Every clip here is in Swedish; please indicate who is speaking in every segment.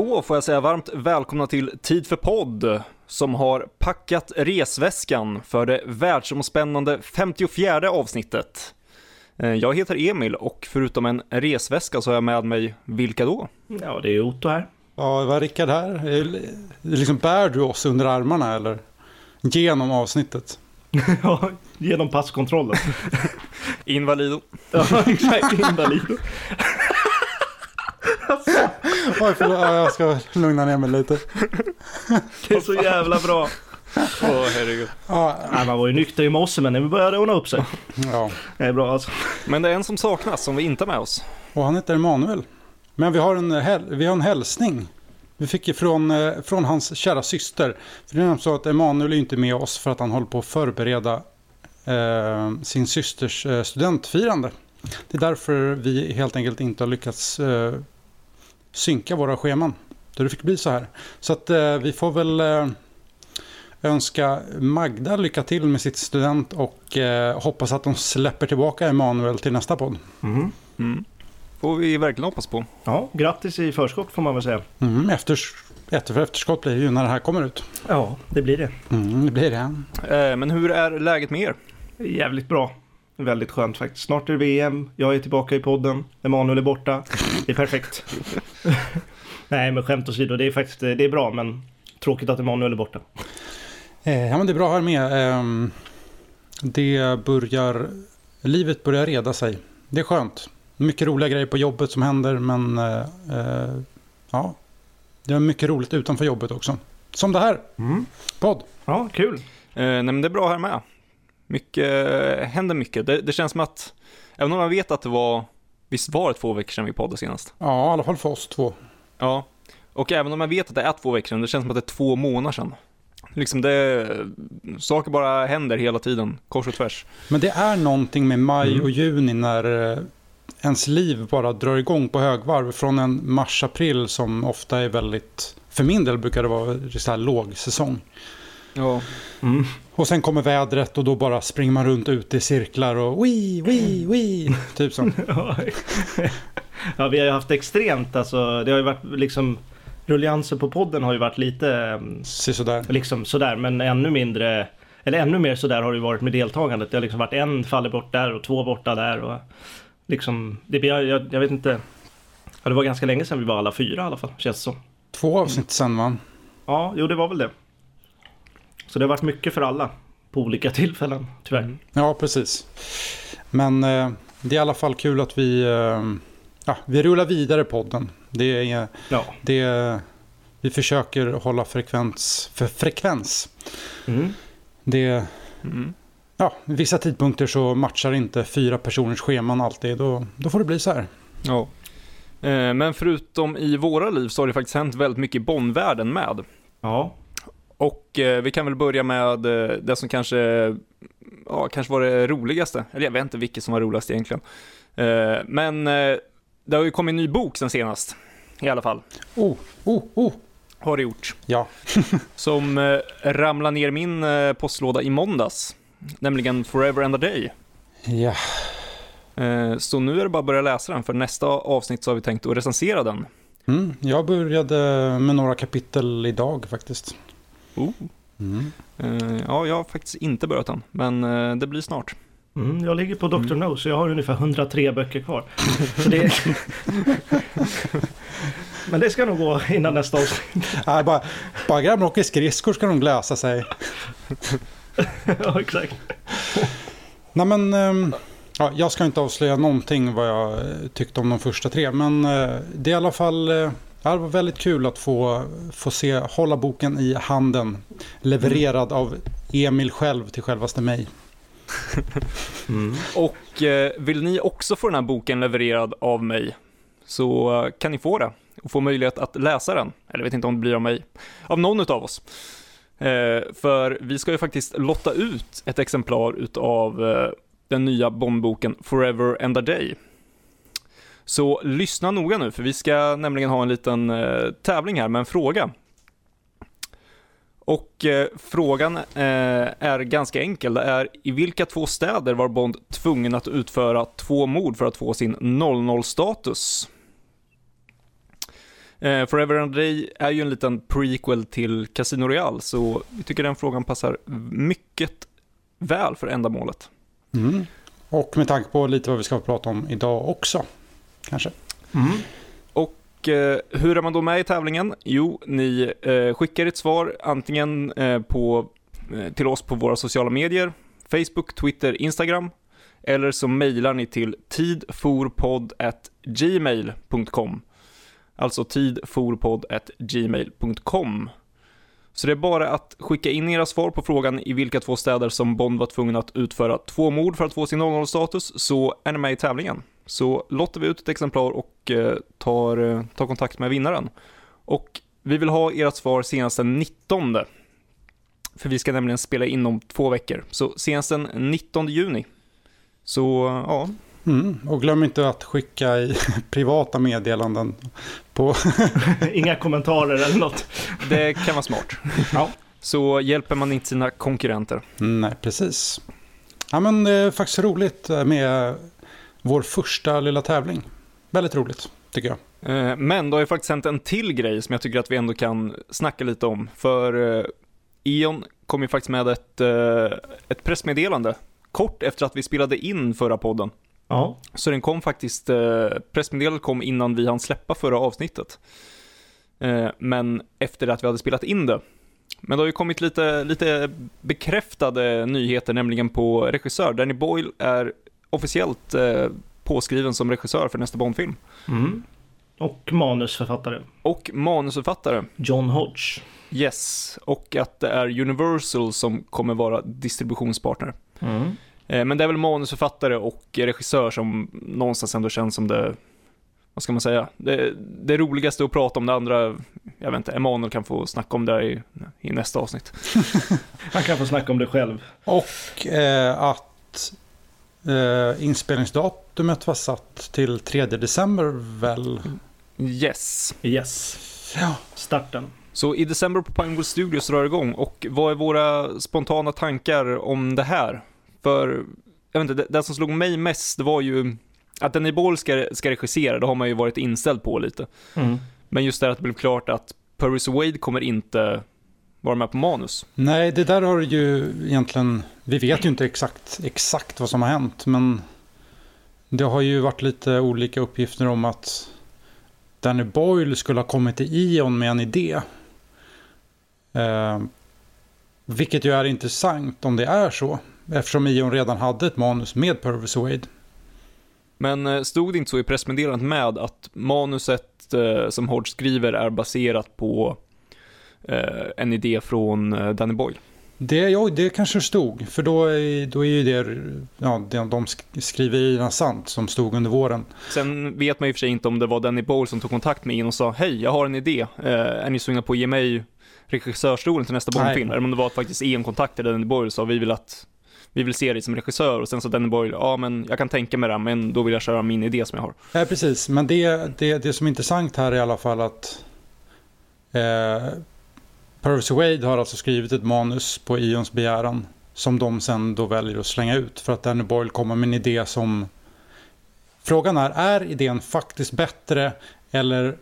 Speaker 1: Då får jag säga varmt välkomna till Tid för podd som har packat resväskan för det världsomspännande 54 avsnittet. Eh, Jag heter Emil och förutom en resväska så har jag med mig vilka då?
Speaker 2: Ja, det är Otto här.
Speaker 3: Ja, vad Rickard här. Är- Liksom bär du oss under armarna eller? Genom avsnittet.
Speaker 2: Ja, genom passkontrollen.
Speaker 1: Invalido.
Speaker 2: Ja, exakt. Invalido.
Speaker 3: Oj, förlåt. Ja, jag ska lugna ner mig lite.
Speaker 2: Det är så jävla bra.
Speaker 1: Åh herregud.
Speaker 3: Ja,
Speaker 2: Nej, man var ju nykter i morse men nu börjar det ordna upp sig.
Speaker 3: ja.
Speaker 2: Det är bra alltså.
Speaker 1: Men det är en som saknas som vi inte har med oss.
Speaker 3: Och han heter Emanuel. Men vi har en, vi har en hälsning. Vi fick ifrån eh, från hans kära syster. För det är nämligen så att Emanuel är inte med oss för att han håller på att förbereda eh, sin systers eh, studentfirande. Det är därför vi helt enkelt inte har lyckats eh, synka våra scheman. Så det fick bli så här. Så att eh, vi får väl eh, önska Magda lycka till med sitt student och eh, hoppas att de släpper tillbaka Emanuel till nästa podd.
Speaker 2: Mhm.
Speaker 1: Mm. Får vi verkligen hoppas på.
Speaker 2: Ja, grattis i förskott får man väl säga.
Speaker 3: Mm, efter, för efterskott blir det ju när det här kommer ut.
Speaker 2: Ja, det blir det.
Speaker 3: Mm, det blir det.
Speaker 1: Eh, Men hur är läget med er?
Speaker 2: Jävligt bra. Väldigt skönt faktiskt. Snart är det VM. Jag är tillbaka i podden. Emanuel är borta. Det är perfekt. Nej, men skämt åsido. Det är faktiskt det är bra, men tråkigt att Emanuel är borta.
Speaker 3: Eh, ja, men det är bra här med. Ehm, det börjar, livet börjar reda sig. Det är skönt. Mycket roliga grejer på jobbet som händer, men eh, eh, ja, det är mycket roligt utanför jobbet också. Som det här,
Speaker 2: Mm.
Speaker 3: podd.
Speaker 2: Ja, kul.
Speaker 1: Eh, nej men det är bra här med. Mycket, händer mycket. Det, det känns som att, även om man vet att det var, visst var det två veckor sedan vi poddade senast?
Speaker 3: Ja, i alla fall för oss två.
Speaker 1: Ja, och även om man vet att det är två veckor sedan, det känns som att det är två månader sedan. Liksom det, saker bara händer hela tiden, kors och tvärs.
Speaker 3: Men det är någonting med maj
Speaker 2: Mm.
Speaker 3: och juni när eh, ens liv bara drar igång på högvarv. Från en mars-april som ofta är väldigt, för min del brukar det vara så här lågsäsong.
Speaker 1: Ja.
Speaker 2: Mm.
Speaker 3: Och sen kommer vädret och då bara springer man runt ute i cirklar och wii, wii, wii. Typ så.
Speaker 2: ja, vi har ju haft extremt alltså. Det har ju varit liksom rulliansen på podden har ju varit lite mm,
Speaker 3: Sisådär.
Speaker 2: liksom sådär, men ännu mindre eller ännu mer sådär har det varit med deltagandet. Det har liksom varit en faller bort där och två borta där och liksom det blir, jag, jag vet inte. Ja, det var ganska länge sedan vi var alla fyra i alla fall, känns det som.
Speaker 3: Två avsnitt sen va?
Speaker 2: Ja, jo det var väl det. Så det har varit mycket för alla på olika tillfällen, tyvärr.
Speaker 3: Ja, precis. Men eh, det är i alla fall kul att vi, eh, ja, vi rullar vidare podden. Det är,
Speaker 2: Ja.
Speaker 3: det är, vi försöker hålla frekvens för frekvens.
Speaker 2: Mm.
Speaker 3: Det,
Speaker 1: Mm.
Speaker 3: ja, vissa tidpunkter så matchar inte fyra personers scheman alltid. Då, då får det bli så här.
Speaker 1: ja. Eh, Men förutom i våra liv så har det faktiskt hänt väldigt mycket i Bondvärlden med.
Speaker 2: Ja.
Speaker 1: Och eh, vi kan väl börja med eh, det som kanske, ja, kanske var det roligaste. Eller jag vet inte vilket som var roligast egentligen. Eh, men eh, det har ju kommit en ny bok sen senast. I alla fall.
Speaker 3: Oh, oh, oh.
Speaker 1: Har det gjort.
Speaker 3: Ja,
Speaker 1: Som eh, ramlade ner min eh, postlåda i måndags. Nämligen Forever and a Day.
Speaker 3: ja.
Speaker 1: Så nu är det bara att börja läsa den. För nästa avsnitt så har vi tänkt att recensera den.
Speaker 3: Mm, jag började med några kapitel idag faktiskt.
Speaker 1: Oh.
Speaker 3: Mm.
Speaker 1: Eh, ja, jag har faktiskt inte börjat den. Men eh, det blir snart.
Speaker 2: Mm, jag ligger på Dr.
Speaker 1: Mm.
Speaker 2: No så jag har ungefär 103 böcker kvar. Så det... Men det ska nog gå innan nästa avsnitt.
Speaker 3: Nej, bara, bara grabben åker skridskor ska de lösa sig.
Speaker 2: ja, exakt.
Speaker 3: Nej men, ehm, ja, jag ska inte avslöja någonting vad jag eh, tyckte om de första tre. Men det är i alla fall ja, det var väldigt kul att få, få se, hålla boken i handen. Levererad av Emil själv till självaste mig.
Speaker 2: Mm.
Speaker 1: Och eh, vill ni också få den här boken levererad av mig så eh, kan ni få det och få möjlighet att läsa den. Eller vet inte om det blir av mig, av någon av oss. Eh, för vi ska ju faktiskt lotta ut ett exemplar utav eh, den nya Bondboken Forever and a Day. Så lyssna noga nu, för vi ska nämligen ha en liten eh, tävling här med en fråga. Och eh, frågan eh, är ganska enkel. Det är i vilka två städer var Bond tvungen att utföra två mord för att få sin 00-status? Eh, Forever and Day är ju en liten prequel till Casino Royale, så vi tycker den frågan passar mycket väl för ändamålet.
Speaker 3: Mm. Och med tanke på lite vad vi ska prata om idag också, kanske.
Speaker 2: Mm.
Speaker 1: Och eh, hur är man då med i tävlingen? Jo, ni eh, skickar ett svar antingen eh, på, eh, till oss på våra sociala medier, Facebook, Twitter, Instagram, eller så mejlar ni till tidforpodd.gmail.com. Alltså tidforpodd.gmail.com. Så det är bara att skicka in era svar på frågan i vilka två städer som Bond var tvungen att utföra två mord för att få sin 00-status, så är ni med i tävlingen. Så lottar vi ut ett exemplar och eh, tar, eh, tar kontakt med vinnaren. Och vi vill ha ert svar senast den 19. För vi ska nämligen spela in om två veckor. Så senast den 19 juni. Så ja,
Speaker 3: Mm. Och glöm inte att skicka i privata meddelanden på...
Speaker 2: Inga kommentarer eller något.
Speaker 1: det kan vara smart.
Speaker 2: Ja.
Speaker 1: Så hjälper man inte sina konkurrenter.
Speaker 3: Nej, precis. Ja, men det är faktiskt roligt med vår första lilla tävling. Väldigt roligt, tycker jag.
Speaker 1: Eh, Men det har ju faktiskt hänt en till grej som jag tycker att vi ändå kan snacka lite om. För eh, Ion kom ju faktiskt med ett, eh, ett pressmeddelande kort efter att vi spelade in förra podden.
Speaker 2: Ja.
Speaker 1: Så den kom faktiskt, eh, pressmeddelandet kom innan vi hann släppa förra avsnittet. Eh, men efter att vi hade spelat in det. Men det har ju kommit lite, lite bekräftade nyheter, nämligen på regissör. Danny Boyle är officiellt eh, påskriven som regissör för nästa Bondfilm.
Speaker 2: Mm. Och manusförfattare.
Speaker 1: Och manusförfattare,
Speaker 2: John Hodge.
Speaker 1: yes. Och att det är Universal som kommer vara distributionspartner.
Speaker 2: Mm.
Speaker 1: Eh, Men det är väl manusförfattare och regissör som någonstans ändå känns som det, vad ska man säga, det, det roligaste att prata om det andra, jag vet inte, Emanuel kan få snacka om det i, i nästa avsnitt.
Speaker 2: Han kan få snacka om det själv.
Speaker 3: Och eh, att eh, inspelningsdatumet var satt till 3 december väl?
Speaker 1: Yes.
Speaker 2: Yes.
Speaker 3: Ja.
Speaker 2: Starten.
Speaker 1: Så i december på Pinewood Studios drar det igång och vad är våra spontana tankar om det här? För, jag vet inte, det, det som slog mig mest det var ju att Danny Boyle ska, ska regissera, det har man ju varit inställd på lite.
Speaker 2: Mm.
Speaker 1: Men just det att det blev klart att Purvis Wade kommer inte vara med på manus.
Speaker 3: Nej, det där har ju egentligen... Vi vet ju inte exakt, exakt vad som har hänt, men det har ju varit lite olika uppgifter om att Danny Boyle skulle ha kommit till Ion med en idé. Eh, vilket ju är intressant om det är så, eftersom Ion redan hade ett manus med Purvis Wade.
Speaker 1: Men eh, stod det inte så i pressmeddelandet med att manuset eh, som Hodge skriver är baserat på eh, en idé från Danny Boyle?
Speaker 3: Det, ja, det kanske stod, för då är, då är ju det, ja, de sk- skriverierna sant som stod under våren.
Speaker 1: Sen vet man och för sig inte om det var Danny Boyle som tog kontakt med in och sa hej, jag har en idé, är ni sugna på att ge mig regissörstolen till nästa. Bondfilm? Eller om det var att faktiskt Ian kontaktade Danny Boyle och sa vi vill att vi vill se dig som regissör och sen sa Danny Boyle, ja men jag kan tänka mig det, men då vill jag köra min idé som jag har.
Speaker 3: Ja, precis. Men det, det, det som är intressant här är i alla fall att eh, Purvis Wade har alltså skrivit ett manus på Ions begäran som de sen då väljer att slänga ut för att Danny Boyle kommer med en idé som Frågan är, är idén faktiskt bättre eller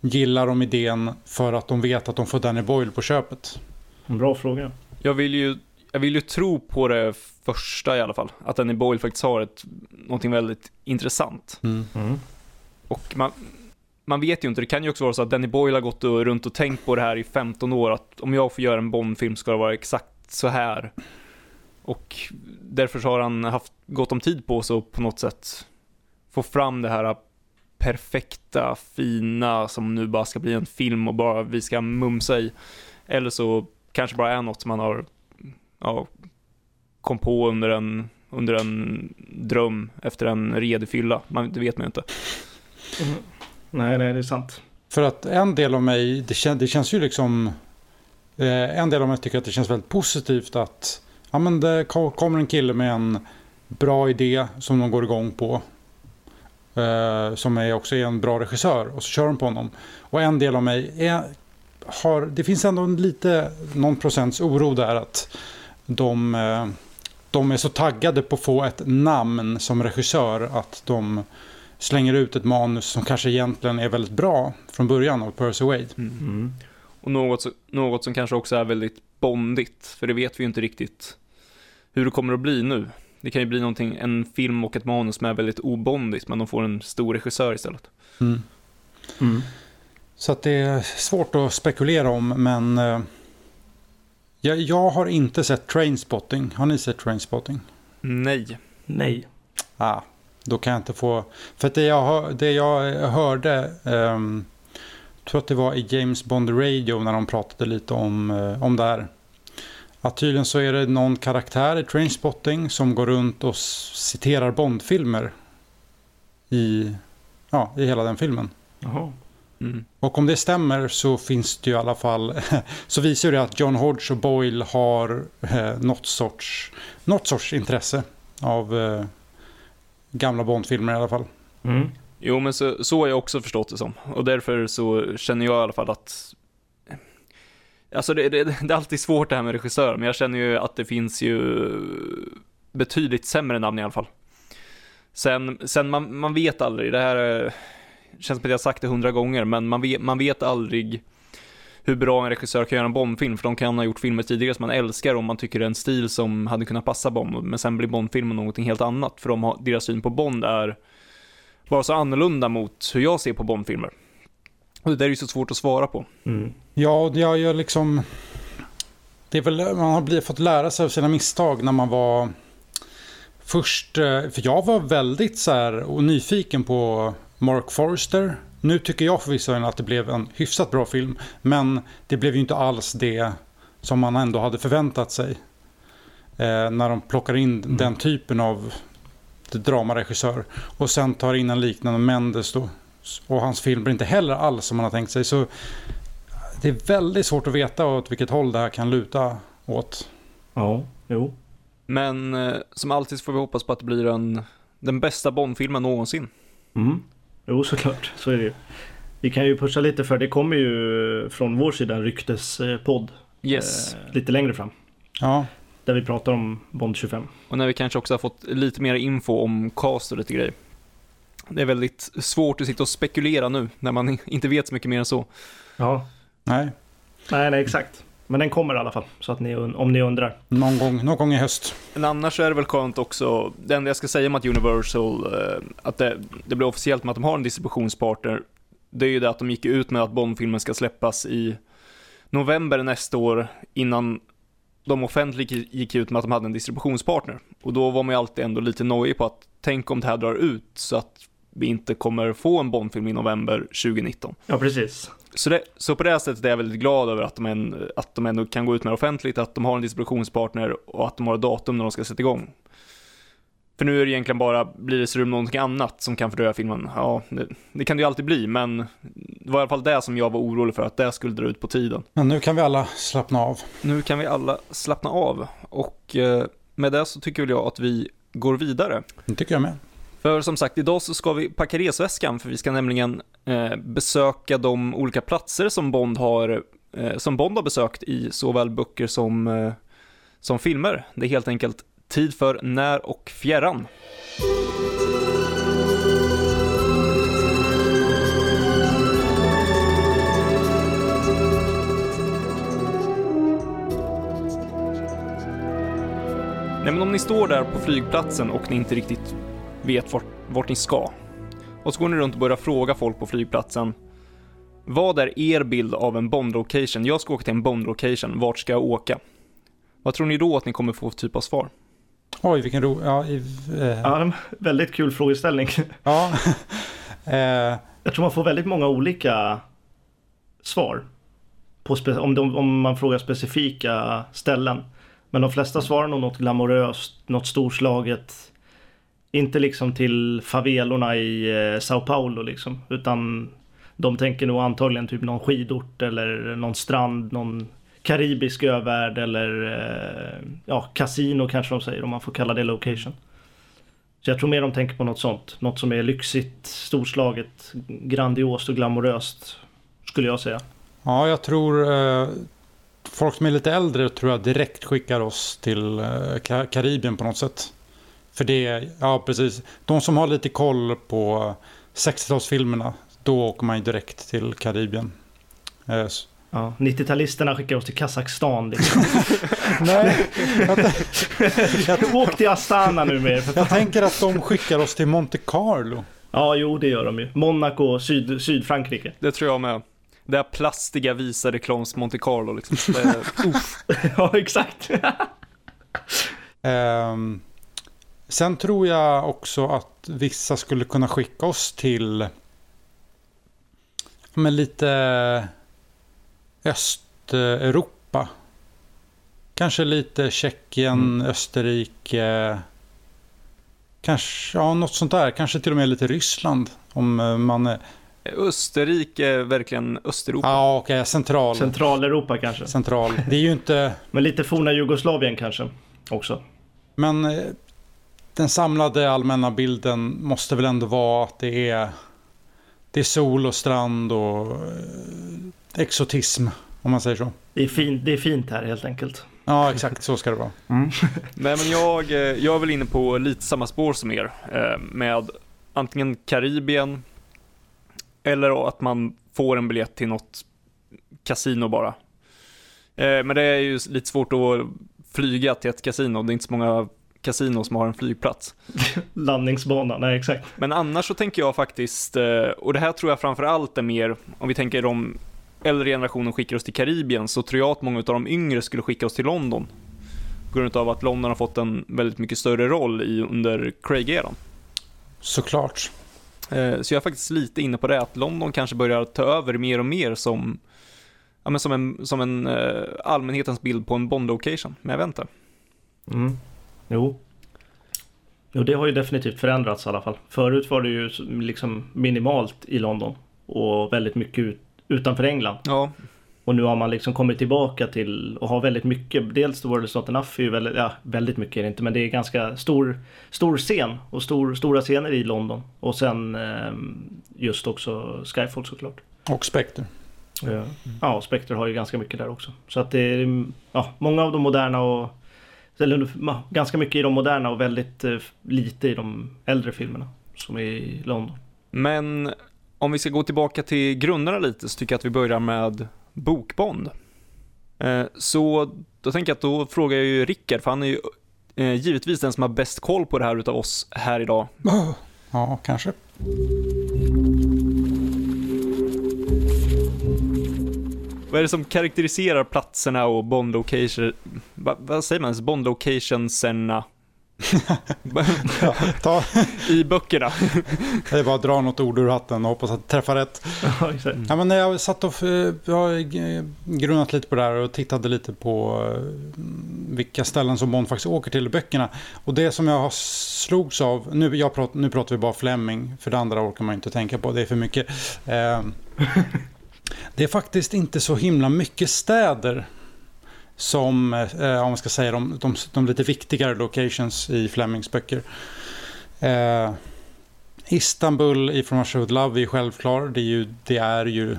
Speaker 3: gillar de idén för att de vet att de får Danny Boyle på köpet?
Speaker 2: En bra fråga.
Speaker 1: Jag vill ju, jag vill ju tro på det första i alla fall, att Danny Boyle faktiskt har ett, någonting väldigt intressant.
Speaker 3: Mm.
Speaker 2: Mm.
Speaker 1: Och man, man vet ju inte, det kan ju också vara så att Danny Boyle har gått och, runt och tänkt på det här i 15 år, att om jag får göra en Bondfilm ska det vara exakt så här. Och därför så har han haft gott om tid på sig att på något sätt få fram det här perfekta, fina som nu bara ska bli en film och bara vi ska mumsa i. Eller så kanske bara är något som man har ja, kom på under en, under en dröm efter en redig fylla. Man, det vet man ju inte.
Speaker 2: Mm. Nej, nej, det är sant.
Speaker 3: För att en del av mig, det, kän, det känns ju liksom... Eh, en del av mig tycker att det känns väldigt positivt att ja, men det ko- kommer en kille med en bra idé som de går igång på. Eh, som är också är en bra regissör och så kör de på honom. Och en del av mig är, har, det finns ändå en lite, någon procents oro där att de, eh, de är så taggade på att få ett namn som regissör att de slänger ut ett manus som kanske egentligen är väldigt bra från början av Percy Wade.
Speaker 2: Mm.
Speaker 1: Och något, något som kanske också är väldigt bondigt, för det vet vi ju inte riktigt hur det kommer att bli nu. Det kan ju bli någonting, en film och ett manus som är väldigt obondigt, men de får en stor regissör istället.
Speaker 3: Mm.
Speaker 2: Mm.
Speaker 3: Så att det är svårt att spekulera om, men eh, jag, jag har inte sett Trainspotting. Har ni sett Trainspotting?
Speaker 1: Nej.
Speaker 2: Nej.
Speaker 3: Ah, då kan jag inte få... För att det jag, det jag hörde, ehm, tror att det var i James Bond Radio när de pratade lite om, eh, om det här. Att tydligen så är det någon karaktär i Trainspotting som går runt och citerar Bondfilmer i, ja, i hela den filmen.
Speaker 2: Jaha.
Speaker 1: Mm.
Speaker 3: Och om det stämmer så finns det ju i alla fall så visar ju det att John Hodge och Boyle har eh, något, sorts, något sorts intresse av eh, gamla Bondfilmer i alla fall.
Speaker 2: Mm.
Speaker 1: Jo, men så, så har jag också förstått det som. Och därför så känner jag i alla fall att... Alltså det, det, det är alltid svårt det här med regissör, men jag känner ju att det finns ju betydligt sämre namn i alla fall. Sen, sen man, man vet aldrig, det här eh, känns som att jag har sagt det hundra gånger, men man vet, man vet aldrig hur bra en regissör kan göra en bombfilm, för de kan ha gjort filmer tidigare som man älskar och man tycker det är en stil som hade kunnat passa Bond, men sen blir Bondfilmen någonting helt annat, för de har, deras syn på Bond är bara så annorlunda mot hur jag ser på Bondfilmer. Och det där är ju så svårt att svara på.
Speaker 2: Mm.
Speaker 3: Ja, jag gör liksom... Det är väl, man har blivit, fått lära sig av sina misstag när man var först... Eh, för jag var väldigt så här och nyfiken på Mark Forster. Nu tycker jag förvisso att det blev en hyfsat bra film. Men det blev ju inte alls det som man ändå hade förväntat sig. Eh, när de plockar in
Speaker 2: Mm.
Speaker 3: den typen av dramaregissör. Och sen tar in en liknande Mendes då. Och hans film blir inte heller alls som man har tänkt sig. Så det är väldigt svårt att veta åt vilket håll det här kan luta åt.
Speaker 2: Ja, jo.
Speaker 1: Men eh, som alltid får vi hoppas på att det blir en, den bästa Bondfilmen någonsin.
Speaker 2: Mm. Jo, såklart. Så är det ju. Vi kan ju pusha lite för det kommer ju från vår sida en ryktespodd
Speaker 1: Yes.
Speaker 2: eh, lite längre fram.
Speaker 3: Ja,
Speaker 2: Där vi pratar om Bond 25.
Speaker 1: Och när vi kanske också har fått lite mer info om cast och lite grejer. Det är väldigt svårt att sitta och spekulera nu, när man inte vet så mycket mer än så.
Speaker 2: Ja.
Speaker 3: nej.
Speaker 2: Nej, nej, exakt. Men den kommer i alla fall. Så att ni, om ni undrar.
Speaker 3: Någon gång, någon gång i höst.
Speaker 1: Men annars är det väl skönt också, det enda jag ska säga om att Universal, eh, att det, det blir officiellt med att de har en distributionspartner, det är ju det att de gick ut med att Bond-filmen ska släppas i november nästa år innan de offentligt gick ut med att de hade en distributionspartner. Och då var man ju alltid ändå lite nojig på att tänk om det här drar ut så att vi inte kommer få en Bond-film i november 2019.
Speaker 2: Ja, precis.
Speaker 1: Så, det, så på det här sättet är jag väldigt glad över att de, en, att de ändå kan gå ut med det offentligt, att de har en distributionspartner och att de har ett datum när de ska sätta igång. För nu är det egentligen bara, blir det det någonting annat som kan fördröja filmen? Ja, det, det kan det ju alltid bli, men det var i alla fall det som jag var orolig för, att det skulle dra ut på tiden.
Speaker 3: Men nu kan vi alla slappna av.
Speaker 1: Nu kan vi alla slappna av och eh, med det så tycker väl jag att vi går vidare.
Speaker 3: Det tycker jag med.
Speaker 1: För som sagt, idag så ska vi packa resväskan för vi ska nämligen Eh, besöka de olika platser som Bond har eh, som Bond har besökt i såväl böcker som, eh, som filmer. Det är helt enkelt tid för När och fjärran. Nej men om ni står där på flygplatsen och ni inte riktigt vet vart, vart ni ska. Och så går ni runt och börjar fråga folk på flygplatsen. Vad är er bild av en Bond-location? Jag ska åka till en Bond-location, vart ska jag åka? Vad tror ni då att ni kommer få för typ av svar?
Speaker 3: Oj, vilken ro... Ja, i, eh,
Speaker 2: Ja, en väldigt kul frågeställning.
Speaker 3: ja. eh,
Speaker 2: Jag tror man får väldigt många olika svar. Om, de, om man frågar specifika ställen. Men de flesta svarar nog något glamoröst, något storslaget. Inte liksom till favelorna i eh, Sao Paulo liksom. Utan de tänker nog antagligen typ någon skidort eller någon strand, någon karibisk övärld eller eh, ja, kasino kanske de säger om man får kalla det location. Så jag tror mer de tänker på något sånt. Något som är lyxigt, storslaget, grandiost och glamoröst. Skulle jag säga.
Speaker 3: ja, jag tror... Eh, folk som är lite äldre tror jag direkt skickar oss till eh, Karibien på något sätt. För det, ja precis. De som har lite koll på 60-talsfilmerna, då åker man ju direkt till Karibien. Eh, s-
Speaker 2: Ja, 90-talisterna skickar oss till Kazakstan. Liksom.
Speaker 3: Nej, jag,
Speaker 2: Åk till Astana nu med.
Speaker 3: jag tänker att de skickar oss till Monte Carlo.
Speaker 2: Ja, jo det gör de ju. Monaco, Syd, Sydfrankrike.
Speaker 1: Det tror jag med. Det här plastiga visa reklams Monte Carlo liksom. Det,
Speaker 2: ja, exakt.
Speaker 3: Ehm, sen tror jag också att vissa skulle kunna skicka oss till men lite Östeuropa. Kanske lite Tjeckien, Österrike. Kanske, ja något sånt där. Kanske till och med lite Ryssland. Om eh, man är,
Speaker 1: Österrike är verkligen Östeuropa.
Speaker 3: ja okej, central.
Speaker 2: Centraleuropa kanske.
Speaker 3: Central. Det är ju inte,
Speaker 2: Men lite forna Jugoslavien kanske också.
Speaker 3: men eh, den samlade allmänna bilden måste väl ändå vara att det är, det är sol och strand och eh, exotism, om man säger så.
Speaker 2: Det är, fint, det är fint här helt enkelt.
Speaker 3: Ja, exakt så ska det vara.
Speaker 1: Nej men jag, eh, jag är väl inne på lite samma spår som er. eh, Med antingen Karibien eller att man får en biljett till något kasino bara. Men det är ju lite svårt att flyga till ett kasino. Det är inte så många kasinon som har en flygplats.
Speaker 2: Landningsbana, nej exakt.
Speaker 1: Men annars så tänker jag faktiskt, eh, och det här tror jag framför allt är mer, om vi tänker om äldre generationen skickar oss till Karibien, så tror jag att många av de yngre skulle skicka oss till London. På grund av att London har fått en väldigt mycket större roll i, under Craig-eran.
Speaker 3: Såklart.
Speaker 1: Eh, Så jag är faktiskt lite inne på det, att London kanske börjar ta över mer och mer som, ja, men som en, som en eh, allmänhetens bild på en Bond-location. Men jag inte.
Speaker 2: Mm. Jo. Jo, det har ju definitivt förändrats i alla fall. Förut var det ju liksom minimalt i London och väldigt mycket ut, utanför England.
Speaker 1: Ja,
Speaker 2: Och nu har man liksom kommit tillbaka till och har väldigt mycket. Dels The World is not enough är ju väldigt, ja väldigt mycket är det inte men det är ganska stor, stor scen och stor, stora scener i London. Och sen ehm, just också Skyfall såklart.
Speaker 3: Och Spectre.
Speaker 2: Ja, ja Spectre har ju ganska mycket där också. Så att det är ja, många av de moderna och eller ganska mycket i de moderna och väldigt eh, lite i de äldre filmerna som är i London.
Speaker 1: men om vi ska gå tillbaka till grunderna lite så tycker jag att vi börjar med Bokbond. Eh, Så då tänker jag att då frågar jag ju Rickard, för han är ju eh, givetvis den som har bäst koll på det här utav oss här idag.
Speaker 3: Ja, kanske.
Speaker 1: Vad är det som karaktäriserar platserna och Bond location, va, vad säger man ens, Bond locationserna
Speaker 3: Ja, ta,
Speaker 1: i böckerna?
Speaker 3: det är bara att dra något ord ur hatten och hoppas att det träffar rätt.
Speaker 2: Ja, exakt.
Speaker 3: Ja, men när jag satt och jag har grunnat lite på det här och tittade lite på eh, vilka ställen som Bond faktiskt åker till i böckerna. Och det som jag har slogs av, nu, jag prat, nu pratar vi bara Fleming, för det andra orkar man inte tänka på, det är för mycket. Eh, det är faktiskt inte så himla mycket städer som, eh, om man ska säga de, de, de lite viktigare locations i Flemings böcker. Eh, Istanbul i From Russia With Love är självklar. Det är ju, det är ju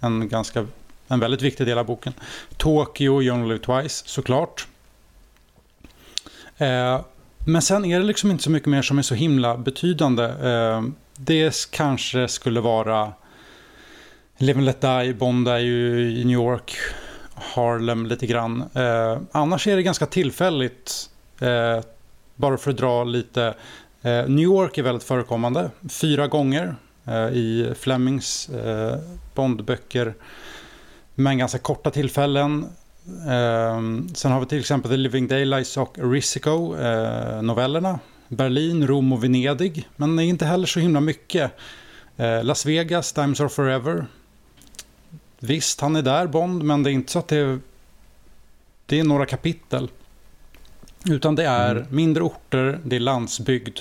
Speaker 3: en ganska en väldigt viktig del av boken. Tokyo, You Only Live Twice, såklart. Eh, men sen är det liksom inte så mycket mer som är så himla betydande. Eh, det kanske skulle vara Live and Let Die, Bond är ju i New York, Harlem lite grann. Eh, annars är det ganska tillfälligt. Eh, bara för att dra lite Eh, New York är väldigt förekommande, fyra gånger eh, i Flemings eh, Bondböcker. Men ganska korta tillfällen. Eh, sen har vi till exempel The Living Daylights och Risico, eh, novellerna. Berlin, Rom och Venedig, men inte heller så himla mycket. Eh, Las Vegas, Times Are Forever. Visst, han är där, Bond, men det är inte så att det är, det är några kapitel. Utan det är
Speaker 2: Mm.
Speaker 3: mindre orter, det är landsbygd.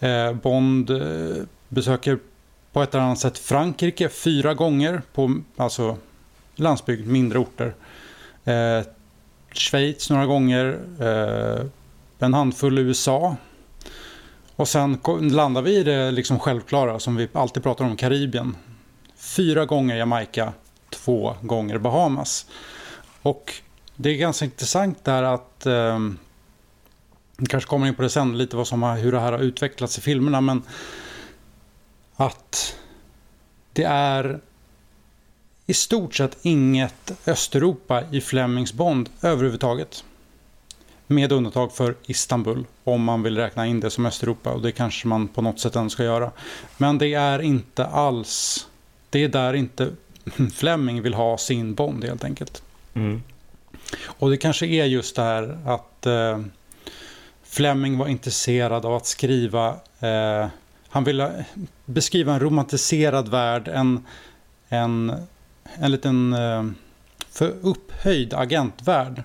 Speaker 3: Eh, Bond eh, besöker på ett eller annat sätt Frankrike fyra gånger på alltså landsbygd, mindre orter. Eh, Schweiz några gånger, eh, en handfull USA. Och sen landar vi i det liksom självklara som vi alltid pratar om, Karibien. Fyra gånger Jamaica, två gånger Bahamas. Och det är ganska intressant där att eh, kanske kommer in på det sen, lite vad som har, hur det här har utvecklats i filmerna, men att det är i stort sett inget Östeuropa i Flemings Bond överhuvudtaget. Med undantag för Istanbul, om man vill räkna in det som Östeuropa. Och det kanske man på något sätt ändå ska göra. Men det är inte alls... Det är där inte Fleming vill ha sin Bond helt enkelt.
Speaker 2: Mm.
Speaker 3: Och det kanske är just det här att eh, Fleming var intresserad av att skriva... Eh, han ville beskriva en romantiserad värld, en, en, en liten eh, för upphöjd agentvärld.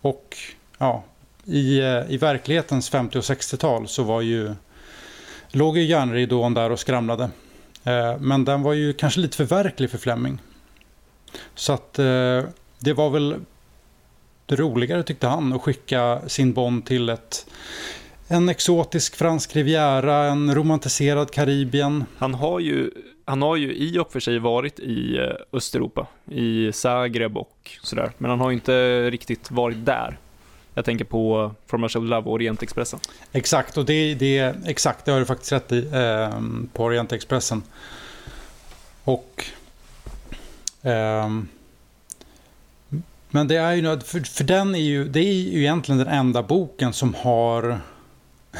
Speaker 3: Och ja, i, eh, i verklighetens 50 och 60-tal så var ju, låg ju järnridån där och skramlade. Eh, men den var ju kanske lite för verklig för Fleming. Så att eh, det var väl det roligare tyckte han att skicka sin Bond till ett en exotisk fransk riviera, en romantiserad Karibien.
Speaker 1: Han har ju, han har ju i och för sig varit i eh, Östeuropa, i Zagreb och sådär, men han har ju inte riktigt varit där. Jag tänker på From Russia with Love och Orientexpressen.
Speaker 3: Exakt, och det, det, exakt, det har du faktiskt rätt i eh, på Orientexpressen. Och... Eh, men det är ju, för, för den är ju, det är ju egentligen den enda boken som har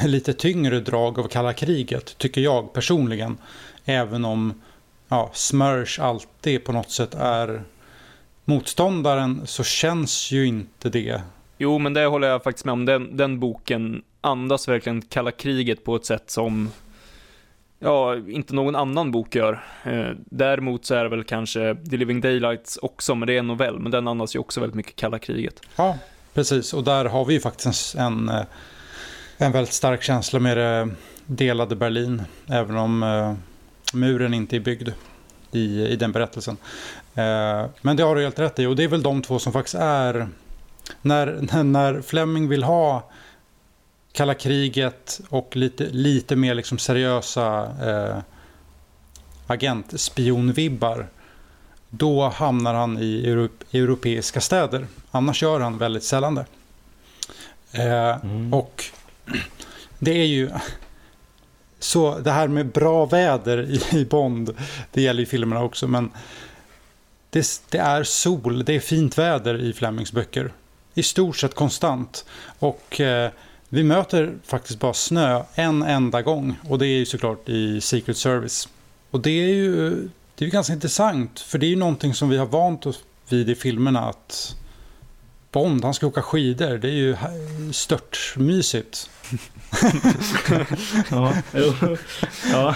Speaker 3: lite tyngre drag av kalla kriget, tycker jag personligen. Även om ja, Smursh alltid på något sätt är motståndaren så känns ju inte det.
Speaker 1: Jo, men det håller jag faktiskt med om. Den, den boken andas verkligen kalla kriget på ett sätt som ja, inte någon annan bok gör. Eh, däremot så är det väl kanske The Living Daylights också, men det är en novell, men den andas ju också väldigt mycket kalla kriget.
Speaker 3: Ja, precis. Och där har vi ju faktiskt en, en eh, väldigt stark känsla med det delade Berlin. Även om eh, muren inte är byggd i, i den berättelsen. Eh, men det har du helt rätt i och det är väl de två som faktiskt är... När, när Fleming vill ha kalla kriget och lite, lite mer liksom seriösa eh, agentspionvibbar då hamnar han i europeiska städer. Annars gör han väldigt sällan det. Eh, mm. Och det är ju... Så det här med bra väder i Bond, det gäller ju filmerna också, men det, det, är sol, det är fint väder i Flemings böcker. I stort sett konstant. Och eh, vi möter faktiskt bara snö en enda gång. Och det är ju såklart i Secret Service. Och det är ju det är ganska intressant. För det är ju någonting som vi har vant oss vid i filmerna. att Bond, han ska åka skidor. Det är ju stört mysigt.
Speaker 2: ja, ja,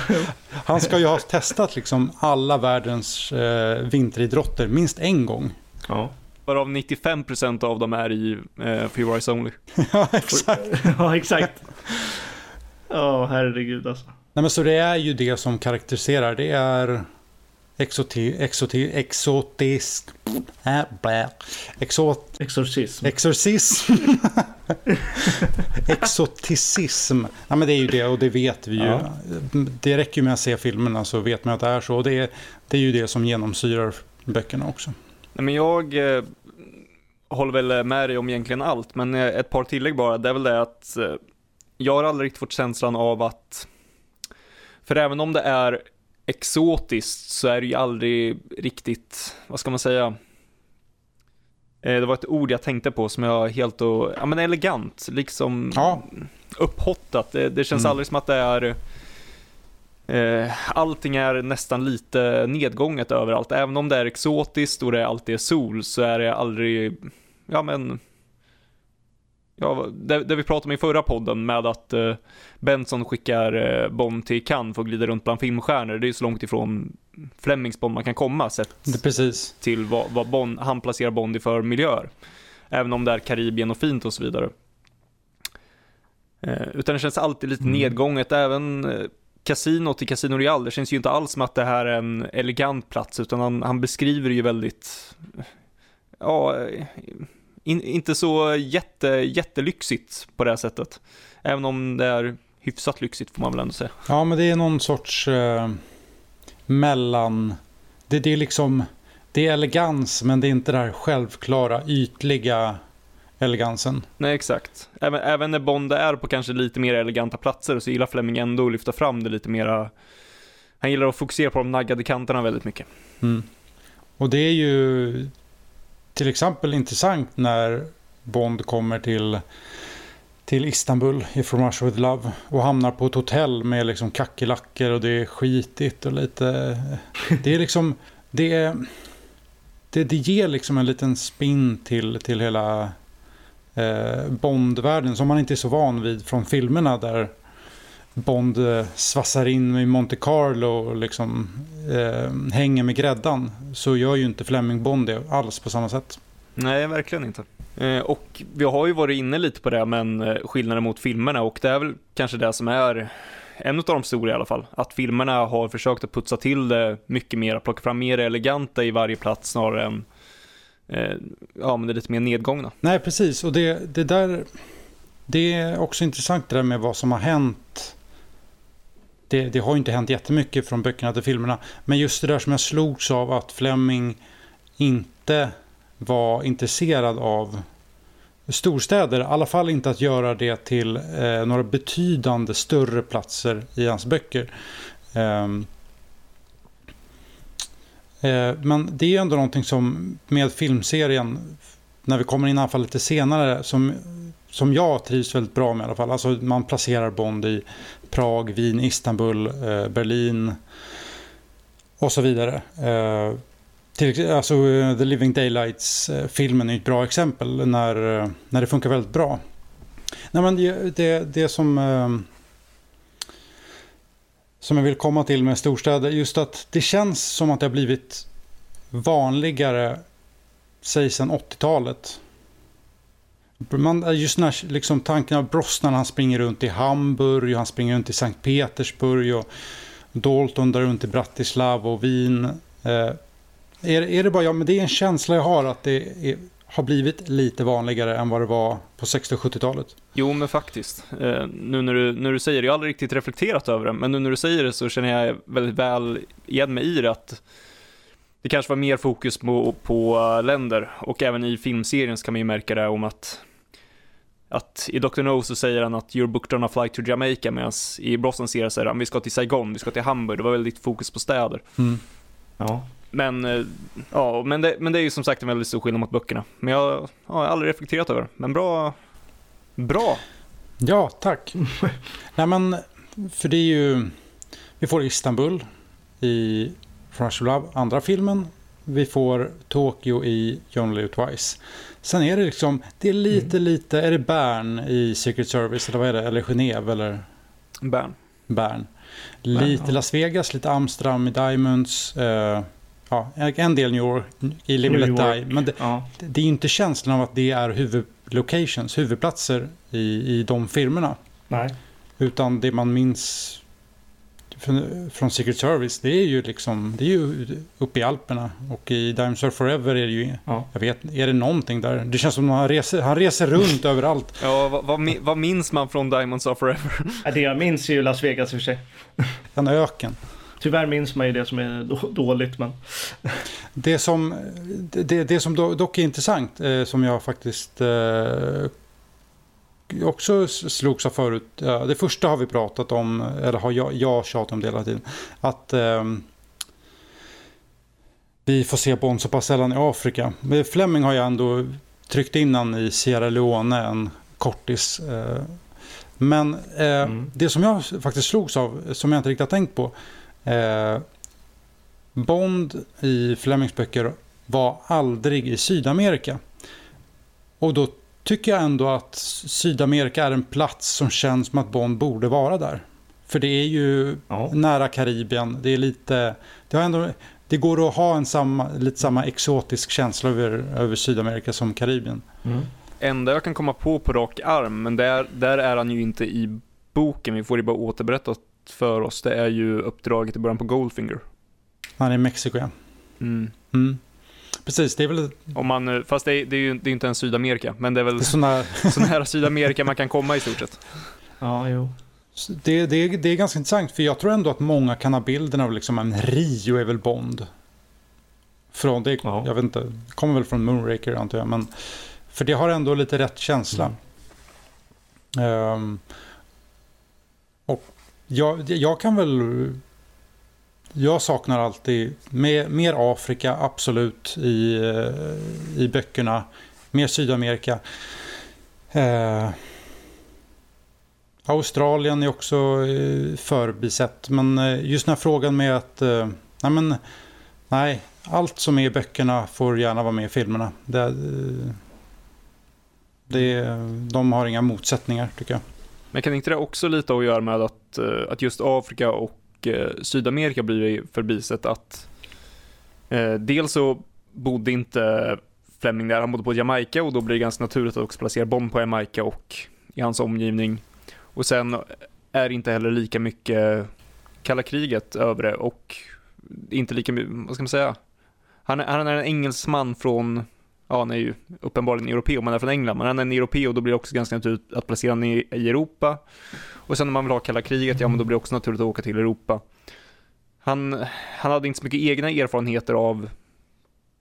Speaker 3: Han ska ju ha testat liksom alla världens eh, vinteridrotter minst en gång.
Speaker 1: Ja. Varav 95% av dem är i eh, Few Eyes Only.
Speaker 3: ja, exakt.
Speaker 2: ja, exakt. Ja, oh, herregud alltså.
Speaker 3: Nej, men så det är ju det som karaktäriserar. Det är exoti, exoti, exotisk... Äh, blä, exot,
Speaker 2: exorcism.
Speaker 3: Exorcism. Exoticism. Ja, men det är ju det och det vet vi ju. Ja. Det räcker ju med att se filmerna så vet man att det är så. Och det är, det är ju det som genomsyrar böckerna också.
Speaker 1: Nej, men jag eh, håller väl med dig om egentligen allt, men eh, ett par tillägg bara. Det är väl det att eh, jag har aldrig riktigt fått känslan av att, för även om det är exotiskt så är det ju aldrig riktigt, vad ska man säga, eh, det var ett ord jag tänkte på som jag helt och, ja men elegant, liksom ja. upphottat. Det, det känns mm. aldrig som att det är eh, Allting är nästan lite nedgånget överallt. Även om det är exotiskt och det alltid är sol så är det aldrig, ja men ja, det, det, vi pratade om i förra podden med att uh, Benson skickar uh, Bond till Cannes för att glida runt bland filmstjärnor. Det är ju så långt ifrån Flemings Bond man kan komma sett
Speaker 3: Precis.
Speaker 1: till vad, vad Bond, han placerar Bond i för miljöer. Även om det är Karibien och fint och så vidare. Uh, utan det känns alltid lite mm. nedgånget, även uh, kasinot i Casino Real, det känns ju inte alls som att det här är en elegant plats, utan han, han beskriver det ju väldigt, ja, in, inte så jätte, jättelyxigt på det här sättet. Även om det är hyfsat lyxigt får man väl ändå säga.
Speaker 3: Ja, men det är någon sorts eh, mellan... Det, det är liksom... Det är elegans, men det är inte det här självklara, ytliga elegansen.
Speaker 1: Nej, exakt. Även, även när Bond är på kanske lite mer eleganta platser så gillar Fleming ändå att lyfta fram det lite mera han gillar att fokusera på de naggade kanterna väldigt mycket.
Speaker 3: Mm. Och det är ju till exempel intressant när Bond kommer till, till Istanbul i From Russia With Love och hamnar på ett hotell med liksom kackerlackor och det är skitigt och lite... Det är liksom... Det, är, det, det ger liksom en liten spin till, till hela eh, som man inte är så van vid från filmerna där Bond eh, svassar in i Monte Carlo och liksom eh, hänger med gräddan så gör ju inte Fleming Bond det alls på samma sätt.
Speaker 1: Nej, verkligen inte. Eh, och vi har ju varit inne lite på det, men eh, skillnaden mot filmerna och det är väl kanske det som är en av de stora i alla fall, att filmerna har försökt att putsa till det mycket mer, plocka fram mer eleganta i varje plats snarare än Eh, ja, men det är lite mer nedgångna.
Speaker 3: Nej, precis, och det, det där det är också intressant det där med vad som har hänt det, det, har inte hänt jättemycket från böckerna till filmerna. Men just det där som jag slogs av att Fleming inte var intresserad av storstäder. I alla fall inte att göra det till eh, några betydande större platser i hans böcker. Eh, Eh, men det är ändå någonting som med filmserien, när vi kommer in i alla fall lite senare, som, som jag trivs väldigt bra med i alla fall. Alltså man placerar Bond i Prag, Wien, Istanbul, eh, Berlin och så vidare. Eh, till, alltså The Living Daylights-filmen är ett bra exempel när, när det funkar väldigt bra. Nej, men det, det, det som, som jag vill komma till med storstäder, just att det känns som att det har blivit vanligare, säg sedan 80-talet. Man, just när liksom, tanken av Brosnan, han springer runt i Hamburg, han springer runt i Sankt Petersburg och Dalton där runt i Bratislava och Wien. Eh, är, är det bara jag, men det är en känsla jag har att det är, har blivit lite vanligare än vad det var på 60 och 70-talet.
Speaker 1: Jo, men faktiskt. Eh, nu när du, när du säger det, jag har aldrig riktigt reflekterat över det, men nu när du säger det så känner jag väldigt väl igen mig i det att det kanske var mer fokus på, på länder och även i filmserien så kan man ju märka det om att att i Dr. No så säger han att you're booked on a flight to Jamaica medan i Brosnan säger säger han vi ska till Saigon, vi ska till Hamburg. Det var väldigt fokus på städer.
Speaker 3: Mm.
Speaker 2: Ja.
Speaker 1: Men, eh, ja, men, det, men det är ju som sagt en väldigt stor skillnad mot böckerna. Men jag, ja, jag har aldrig reflekterat över. Men bra. Bra.
Speaker 3: Ja, tack. Nej men, för det är ju... Vi får Istanbul i of Love, andra filmen. Vi får Tokyo i Only Live Twice. Sen är det liksom, det är lite, mm. lite, är det Bern i Secret Service eller vad är det? Eller Genève eller?
Speaker 1: Bern.
Speaker 3: Bern. Lite ja. Las Vegas, lite Amsterdam i Diamonds. Uh, ja, en del New York i Live Let Die. Men det, ja. det är ju inte känslan av att det är huvudlocations, huvudplatser i, i de filmerna.
Speaker 2: Nej.
Speaker 3: Utan det man minns från Secret Service, det är ju liksom, det är ju uppe i Alperna. Och i Diamonds Are Forever är det ju, ja. jag vet, är det någonting där? Det känns som att han reser, han reser runt överallt.
Speaker 1: Ja, vad, vad, vad, minns man från Diamonds Are Forever?
Speaker 2: det jag minns är ju Las Vegas i och för sig.
Speaker 3: En öken.
Speaker 2: Tyvärr minns man ju det som är dåligt, men...
Speaker 3: Det som, det, det som dock är intressant, eh, som jag faktiskt eh, också slogs av förut. Det första har vi pratat om, eller har jag, jag tjatat om det hela tiden. Att eh, vi får se Bond så pass sällan i Afrika. Men Fleming har ju ändå tryckt in han i Sierra Leone, en kortis. Men eh, mm. det som jag faktiskt slogs av, som jag inte riktigt har tänkt på. Eh, Bond i Flemings böcker var aldrig i Sydamerika. Och då tycker jag ändå att Sydamerika är en plats som känns som att Bond borde vara där. För det är ju ja. nära Karibien. Det är lite... Det, har ändå, det går att ha en samma, lite samma exotisk känsla över, över Sydamerika som Karibien.
Speaker 1: Mm. Enda jag kan komma på på rak arm, men där, där är han ju inte i boken. Vi får det bara för oss. Det är ju uppdraget i början på Goldfinger.
Speaker 3: Han är i Mexiko, ja.
Speaker 1: Mm.
Speaker 3: Mm. Precis, det är väl...
Speaker 1: Om man, fast det är, det är ju det är inte ens Sydamerika, men det är väl det är
Speaker 3: såna...
Speaker 1: så nära Sydamerika man kan komma i stort sett.
Speaker 2: Ja, jo.
Speaker 3: Det, det, det är ganska intressant, för jag tror ändå att många kan ha bilden av liksom en Rio är väl Bond. Från det, ja. jag vet inte, kommer väl från Moonraker antar jag, men För det har ändå lite rätt känsla. Ehm, och jag, jag kan väl... Jag saknar alltid mer, mer Afrika, absolut, i, eh, i böckerna. Mer Sydamerika. Eh, Australien är också eh, förbisett. Men eh, just den här frågan med att... Eh, nej, men, nej, allt som är i böckerna får gärna vara med i filmerna. Det, det, de har inga motsättningar tycker jag.
Speaker 1: Men kan inte det också lite att göra med att, eh, att just Afrika och eh, Sydamerika blir förbisett att eh, dels så bodde inte Fleming där, han bodde på Jamaica och då blir det ganska naturligt att också placera bomb på Jamaica och i hans omgivning. Och sen är det inte heller lika mycket kalla kriget över det och inte lika mycket, vad ska man säga? Han han är en engelsman från ja, han är ju uppenbarligen europé, men är från England, men han är en europé och då blir det också ganska naturligt att placera honom i, i Europa. Och sen om man vill ha kalla kriget, ja men då blir det också naturligt att åka till Europa. Han, han hade inte så mycket egna erfarenheter av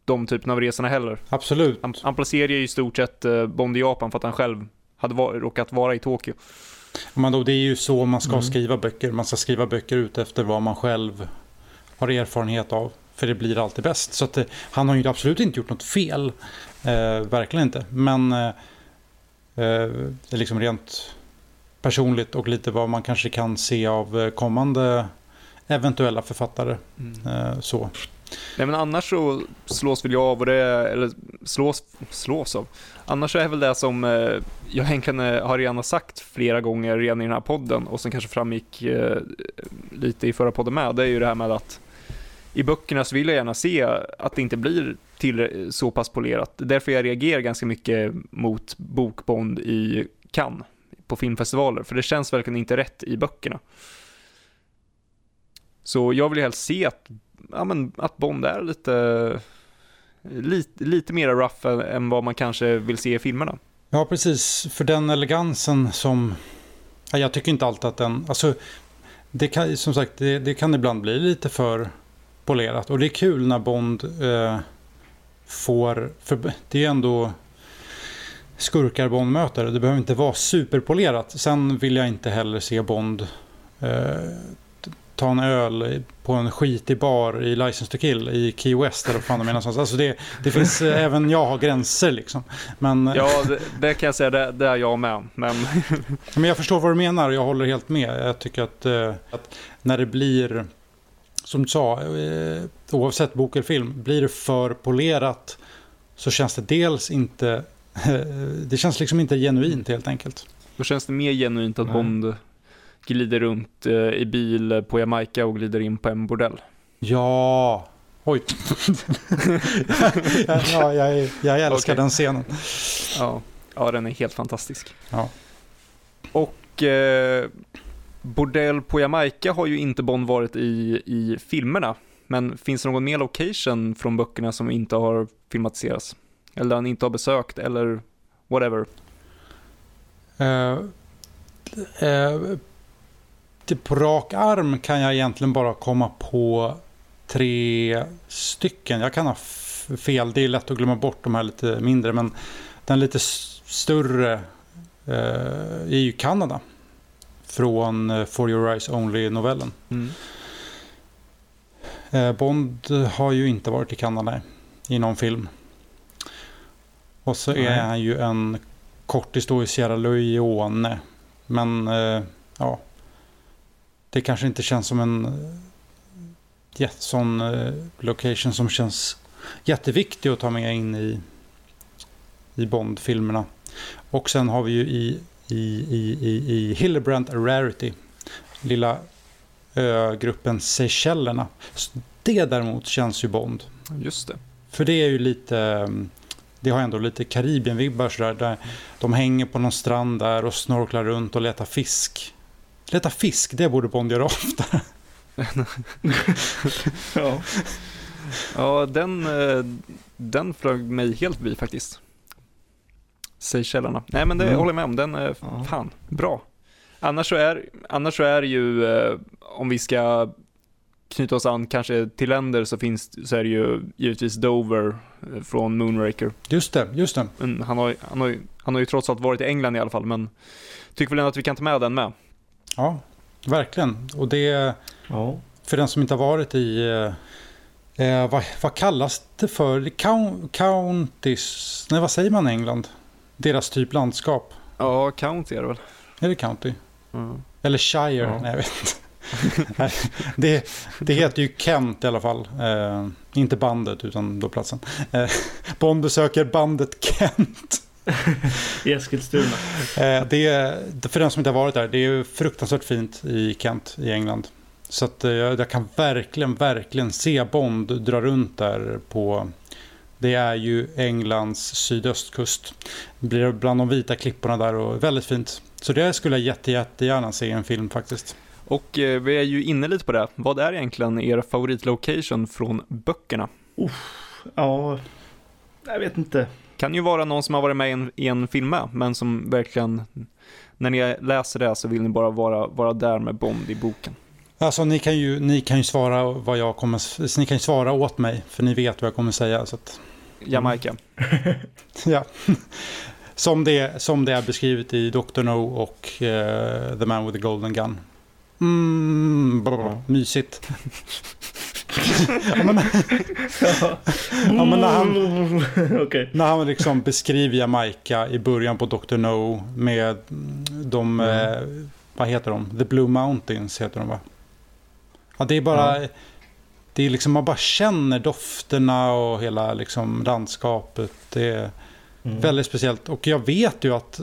Speaker 1: de typerna av resorna heller.
Speaker 3: Absolut.
Speaker 1: Han, han placerade ju i stort sett eh, Bond i Japan för att han själv hade var, råkat vara i Tokyo.
Speaker 3: Men då, det är ju så man ska
Speaker 2: Mm.
Speaker 3: skriva böcker. Man ska skriva böcker ut efter vad man själv har erfarenhet av. För det blir alltid bäst. Så att, eh, han har ju absolut inte gjort något fel. Eh, verkligen inte. Men eh, eh, liksom rent personligt och lite vad man kanske kan se av eh, kommande eventuella författare. Eh, så.
Speaker 1: Nej men annars så slås väl jag av och det, eller slås, slås av. Annars är väl det som jag egentligen har redan sagt flera gånger redan i den här podden och som kanske framgick lite i förra podden med, det är ju det här med att i böckerna så vill jag gärna se att det inte blir till så pass polerat. Därför jag reagerar ganska mycket mot bokbond i Cannes på filmfestivaler, för det känns verkligen inte rätt i böckerna. Så jag vill ju helst se att, ja, men, att Bond är lite, lite, lite mer rough än- än vad man kanske vill se i filmerna.
Speaker 3: Ja, precis. För den elegansen som... Ja, jag tycker inte alltid att den... Alltså, det kan, som sagt, det, det kan ibland bli lite för polerat. Och det är kul när Bond eh, får... För det är ändå skurkar Bond möter. Det behöver inte vara superpolerat. Sen vill jag inte heller se Bond eh, ta en öl på en skitig bar i License to Kill i Key West eller vad fan de någonstans. Alltså det, det finns, eh, även jag har gränser liksom. Men,
Speaker 1: Ja, det, det kan jag säga, det, det är jag med. Men
Speaker 3: men jag förstår vad du menar och jag håller helt med. Jag tycker att, eh, att när det blir, som du sa, eh, oavsett bok eller film, blir det för polerat så känns det dels inte, det känns liksom inte genuint helt enkelt.
Speaker 1: då känns det mer genuint att
Speaker 2: Nej.
Speaker 1: Bond glider runt eh, i bil på Jamaica och glider in på en bordell.
Speaker 3: Ja, oj. ja, jag, jag älskar
Speaker 1: Okej.
Speaker 3: den scenen.
Speaker 1: Ja, ja den är helt fantastisk.
Speaker 3: Ja.
Speaker 1: Och eh, bordell på Jamaica har ju inte Bond varit i, i filmerna. Men finns det någon mer location från böckerna som inte har filmatiserats? Eller han inte har besökt eller whatever.
Speaker 3: Uh, uh, på rak arm kan jag egentligen bara komma på tre stycken. Jag kan ha fel, det är lätt att glömma bort de här lite mindre. Men den lite större uh, är ju Kanada. Från eh, For Your Eyes Only-novellen.
Speaker 1: Mm.
Speaker 3: Eh, Bond har ju inte varit i Kanada i någon film. Och så
Speaker 2: Nej.
Speaker 3: är han ju en kort historia i Sierra Leone. Men eh, ja, det kanske inte känns som en sån location som känns jätteviktig att ta med in i, i Bond-filmerna. Och sen har vi ju i, i, i, i, i Hillebrand Rarity, lilla ögruppen Seychellerna. S- Det däremot känns ju Bond.
Speaker 1: Just det.
Speaker 3: För det är ju lite, mm, det har ändå lite Karibien-vibbar sådär. Där de hänger på någon strand där och snorklar runt och letar fisk. Leta fisk, det borde Bond göra ofta.
Speaker 2: Ja.
Speaker 1: Ja, den, eh, den flög mig helt förbi faktiskt. Seychellerna. Nej men det
Speaker 3: Mm.
Speaker 1: håller jag med om, den är
Speaker 2: Ja.
Speaker 1: fan bra. Annars så är, annars så är det ju, eh, om vi ska knyta oss an kanske till länder så finns så är det ju givetvis Dover eh, från Moonraker.
Speaker 3: Just det, just det.
Speaker 1: Men han, har, han, har, ju- han har ju trots allt varit i England i alla fall, men tycker väl ändå att vi kan ta med den med.
Speaker 3: Ja, verkligen. Och det,
Speaker 2: Ja.
Speaker 3: för den som inte har varit i, eh, eh, vad, vad kallas det för? Count, counties, nej vad säger man i England? Deras typ landskap.
Speaker 1: Ja, County är det väl.
Speaker 3: Är det county?
Speaker 1: Mm.
Speaker 3: Eller Shire?
Speaker 2: Ja.
Speaker 3: Nej, jag vet inte. Det, det heter ju Kent i alla fall. Eh, inte bandet utan då platsen. Eh, Bond besöker bandet Kent.
Speaker 2: I Eskilstuna.
Speaker 3: Eh, det är, för den som inte har varit där, det är ju fruktansvärt fint i Kent i England. Så att eh, jag kan verkligen, verkligen se Bond dra runt där på det är ju Englands sydöstkust. Det blir bland de vita klipporna där och väldigt fint. Så det skulle jag jätte, jättegärna se i en film faktiskt.
Speaker 1: Och eh, vi är ju inne lite på det. Vad är egentligen er favoritlocation från böckerna?
Speaker 2: Ja, jag vet inte.
Speaker 1: Kan ju vara någon som har varit med i en, i en film med, men som verkligen, när ni läser det så vill ni bara vara, vara där med Bond i boken.
Speaker 3: Alltså ni kan ju, ni kan ju svara vad jag kommer, ni kan ju svara åt mig för ni vet vad jag kommer säga. Så att,
Speaker 1: Jamaica.
Speaker 3: ja. som, det, som det är beskrivet i Dr. No och eh, The Man with the Golden Gun. Mm, brr, mysigt. ja, men, Ja, men när han-
Speaker 2: Okej.
Speaker 3: när han liksom beskriver Jamaica i början på Dr. No med de, eh, vad heter de? The Blue Mountains heter de va? Ja, det är bara, det är liksom, man bara känner dofterna och hela liksom landskapet. Det är
Speaker 2: Mm.
Speaker 3: väldigt speciellt. Och jag vet ju att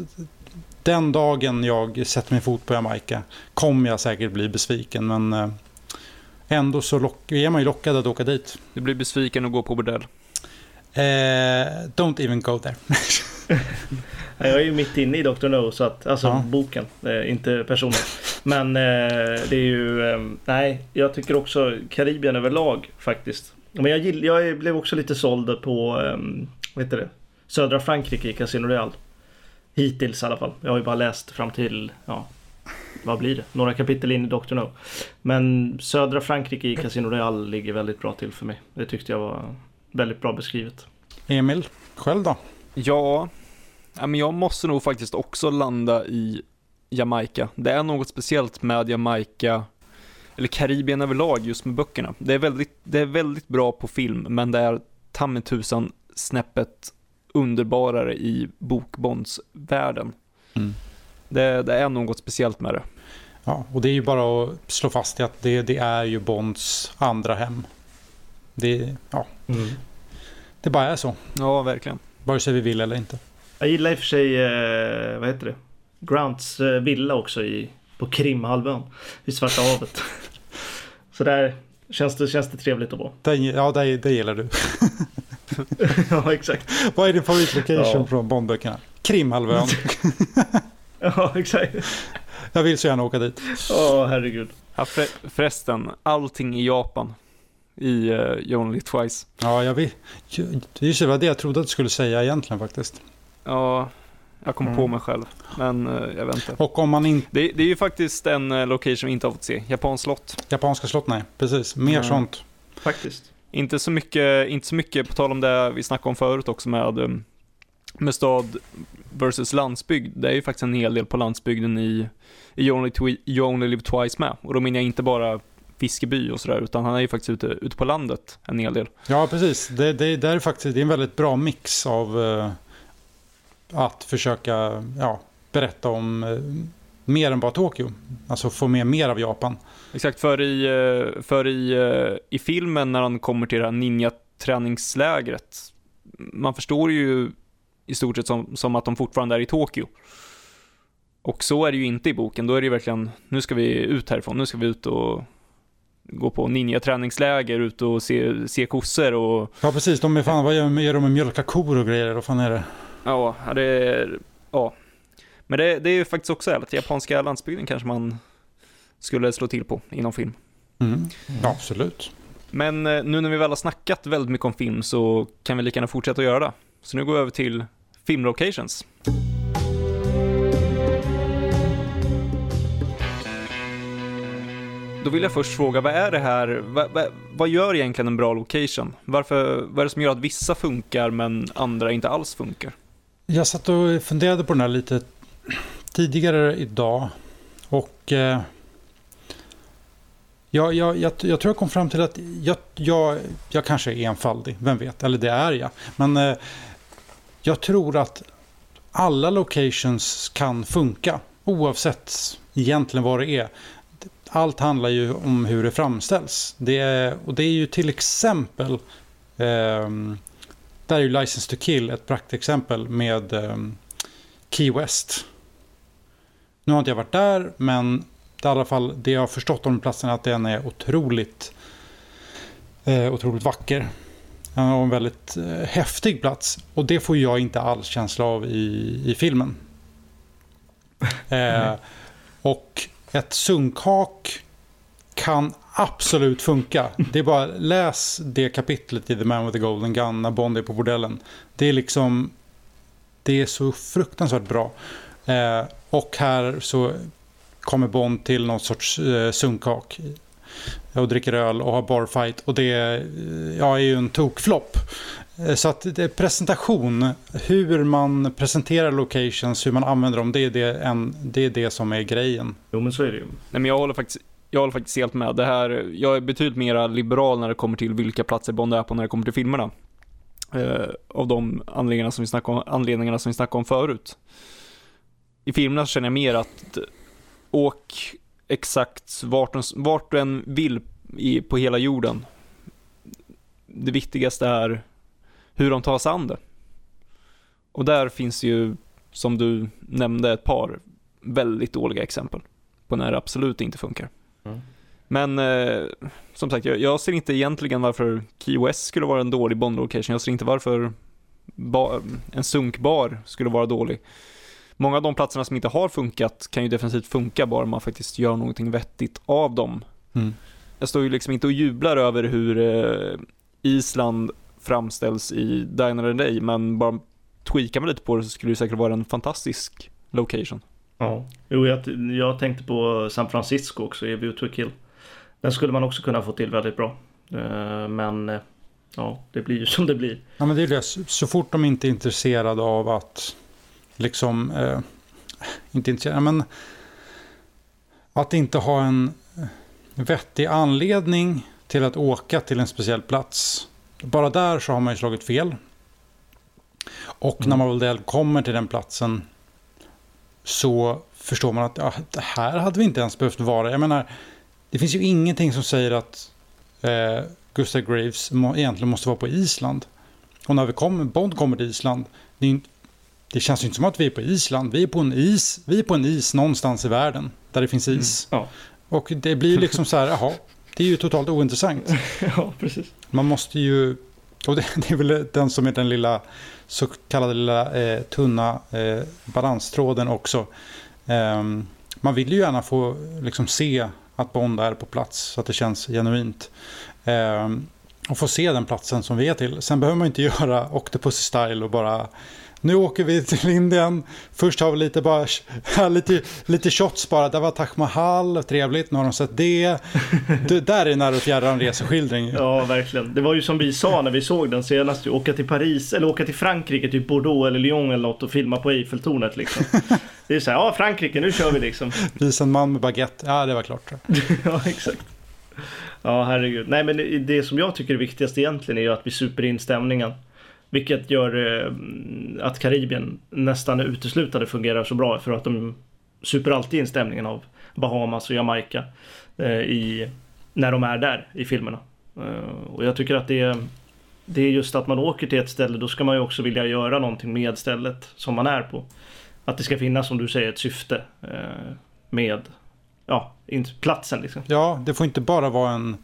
Speaker 3: den dagen jag sätter min fot på Jamaica kommer jag säkert bli besviken. Men eh, ändå så lock, är man ju lockad att åka dit.
Speaker 1: Du blir besviken och går på bordell.
Speaker 3: Eh, don't even go there.
Speaker 2: Jag är ju mitt inne i Dr. No, så att, alltså
Speaker 3: Ja.
Speaker 2: boken, eh, inte personen. Men eh, det är ju, eh, nej, jag tycker också Karibien överlag faktiskt. Men jag, gill, jag blev också lite såld på, eh, vad heter det, södra Frankrike i Casino Real. Hittills i alla fall. Jag har ju bara läst fram till, ja, vad blir det? Några kapitel in i Dr. No. Men södra Frankrike i Casino Real ligger väldigt bra till för mig. Det tyckte jag var väldigt bra beskrivet.
Speaker 3: Emil, själv då?
Speaker 1: Ja, ja, men jag måste nog faktiskt också landa i Jamaica. Det är något speciellt med Jamaica, eller Karibien överlag, just med böckerna. Det är väldigt, det är väldigt bra på film, men det är ta mig tusan snäppet underbarare i bokbondsvärlden.
Speaker 3: Mm.
Speaker 1: Det, det är något speciellt med det.
Speaker 3: Ja, och det är ju bara att slå fast att det, det är ju Bonds andra hem. Det, ja, det bara är så.
Speaker 1: Ja, verkligen.
Speaker 3: Vare sig vi vill eller inte.
Speaker 2: Jag gillar i och för sig, eh, vad heter det? Grants eh, villa också i, på Krimhalvön. Vid Svarta havet. Så där känns det, känns det trevligt att vara.
Speaker 3: Det, ja, det, det gillar du.
Speaker 2: ja, exakt.
Speaker 3: Vad är din favoritlocation
Speaker 2: Ja.
Speaker 3: från Bondböckerna? Krimhalvön.
Speaker 2: Ja, exakt.
Speaker 3: Jag vill så gärna åka dit.
Speaker 2: Åh, herregud.
Speaker 1: Ja, för, förresten, allting i Japan i uh, You Only Twice.
Speaker 3: Ja, jag vill. Just det var det jag trodde att du skulle säga egentligen faktiskt.
Speaker 1: Ja, jag kom
Speaker 2: Mm.
Speaker 1: på mig själv, men eh, jag vet inte.
Speaker 3: Och om man inte...
Speaker 1: Det, det är ju faktiskt en eh, location vi inte har fått se, Japans slott.
Speaker 3: Japanska slott, nej. Precis. Mer
Speaker 2: Mm.
Speaker 3: sånt.
Speaker 2: Faktiskt.
Speaker 1: Inte så mycket, inte så mycket på tal om det vi snackade om förut också med, eh, med stad versus landsbygd. Det är ju faktiskt en hel del på landsbygden i, i you, only Twi- you Only Live Twice med. Och då menar jag inte bara Fiskeby och sådär, utan han är ju faktiskt ute, ute på landet en hel del.
Speaker 3: Ja, precis. Det, det, det är faktiskt det är en väldigt bra mix av att försöka ja, berätta om eh, mer än bara Tokyo. Alltså få med mer av Japan.
Speaker 1: Exakt, för i, eh, för i, eh, i filmen när han kommer till det här ninja-träningslägret, man förstår ju i stort sett som, som att de fortfarande är i Tokyo. Och så är det ju inte i boken, då är det ju verkligen, nu ska vi ut härifrån, nu ska vi ut och gå på ninja-träningsläger, ut och se, se kossor och
Speaker 3: Ja, precis. De är fan, vad gör, de med mjölka kor och grejer? Vad fan är det?
Speaker 1: Ja, det är, ja. Men det, det är ju faktiskt också ärligt, japanska landsbygden kanske man skulle slå till på inom film.
Speaker 3: Mm. Ja, absolut.
Speaker 1: Men eh, nu när vi väl har snackat väldigt mycket om film så kan vi lika gärna fortsätta att göra det. Så nu går vi över till filmlocations. då vill jag först fråga, vad är det här, vad, vad, vad gör egentligen en bra location? Varför, vad är det som gör att vissa funkar men andra inte alls funkar?
Speaker 3: Jag satt och funderade på den här lite tidigare idag. Och eh, jag, jag, jag, jag, tror jag kom fram till att jag, jag, jag kanske är enfaldig, vem vet, eller det är jag. Men eh, jag tror att alla locations kan funka oavsett egentligen vad det är. Allt handlar ju om hur det framställs. Det är, och det är ju till exempel eh, där är ju License to Kill ett praktexempel med eh, Key West. Nu har inte jag varit där, men det, i alla fall, det jag har förstått om platsen är att den är otroligt, eh, otroligt vacker. Den har en väldigt eh, häftig plats. Och det får jag inte alls känsla av i, i filmen. Eh, och ett sunkhak kan absolut funka. Det är bara läs det kapitlet i The Man with the Golden Gun när Bond är på bordellen. Det är liksom det är så fruktansvärt bra. Eh, och här så kommer Bond till någon sorts eh, sunkhak och dricker öl och har barfight och det ja, är ju en tokflopp. Eh, så att det är presentation, hur man presenterar locations, hur man använder dem, det är det, en, det, är det som är grejen.
Speaker 2: Jo men så är det ju. Nej
Speaker 1: men jag håller faktiskt jag håller faktiskt helt med. Det här, jag är betydligt mer liberal när det kommer till vilka platser Bond är på när det kommer till filmerna. Eh, av de anledningarna som, vi snackade om, anledningarna som vi snackade om förut. I filmerna så känner jag mer att åk exakt vart, vart du än vill i, på hela jorden. Det viktigaste är hur de tar sig an det. Och där finns ju, som du nämnde, ett par väldigt dåliga exempel på när det absolut inte funkar. Mm. Men eh, som sagt, jag, jag, ser inte egentligen varför Key West skulle vara en dålig Bond location. Jag ser inte varför en sunkbar skulle vara dålig. Många av de platserna som inte har funkat kan ju definitivt funka bara man faktiskt gör någonting vettigt av dem. Mm. Jag står ju liksom inte och jublar över hur eh, Island framställs i Diner and Day, men bara tweakar man lite på det så skulle det säkert vara en fantastisk location.
Speaker 2: Ja, jo, jag, jag tänkte på San Francisco också i to Kill. Den skulle man också kunna få till väldigt bra. Uh, men uh, ja, det blir ju som det blir.
Speaker 3: Ja, men det är det. Så fort de inte är intresserade av att liksom, uh, inte intresserade, men att inte ha en vettig anledning till att åka till en speciell plats. Bara där så har man ju slagit fel. Och mm. när man väl kommer till den platsen så förstår man att ja, det här hade vi inte ens behövt vara. Jag menar, det finns ju ingenting som säger att eh, Gustav Graves må, egentligen måste vara på Island. Och när vi kommer, Bond kommer till Island, det, det, känns ju inte som att vi är på Island. Vi är på en is, vi är på en is någonstans i världen där det finns is. Mm, ja. Och det blir liksom så här, jaha, det är ju totalt ointressant.
Speaker 2: ja, precis.
Speaker 3: Man måste ju, och det, det, är väl den som är den lilla så kallade lilla eh, tunna eh, balanstråden också. Eh, man vill ju gärna få liksom, se att Bond är på plats så att det känns genuint. Ehm, och få se den platsen som vi är till. Sen behöver man inte göra Octopus style och bara nu åker vi till Indien. Först har vi lite, bara, lite, lite shots bara. Där var Taj Mahal, trevligt. Nu har de sett det. det där är nära och fjärran reseskildring.
Speaker 2: Ja, verkligen. Det var ju som vi sa när vi såg den senast. Åka till Paris, eller åka till Frankrike, typ Bordeaux eller Lyon eller något och filma på Eiffeltornet liksom. Det är så här, ja Frankrike, nu kör vi liksom.
Speaker 3: Visa en man med baguette. Ja, det var klart.
Speaker 2: ja, exakt. Ja, herregud. Nej, men det som jag tycker är viktigast egentligen är ju att vi super in stämningen. Vilket gör eh, att Karibien nästan uteslutande fungerar så bra för att de super alltid in stämningen av Bahamas och Jamaica eh, i, när de är där i filmerna. Eh, och jag tycker att det är, det är just att man åker till ett ställe, då ska man ju också vilja göra någonting med stället som man är på. Att det ska finnas, som du säger, ett syfte eh, med ja, platsen. Liksom.
Speaker 3: Ja, det får inte bara vara en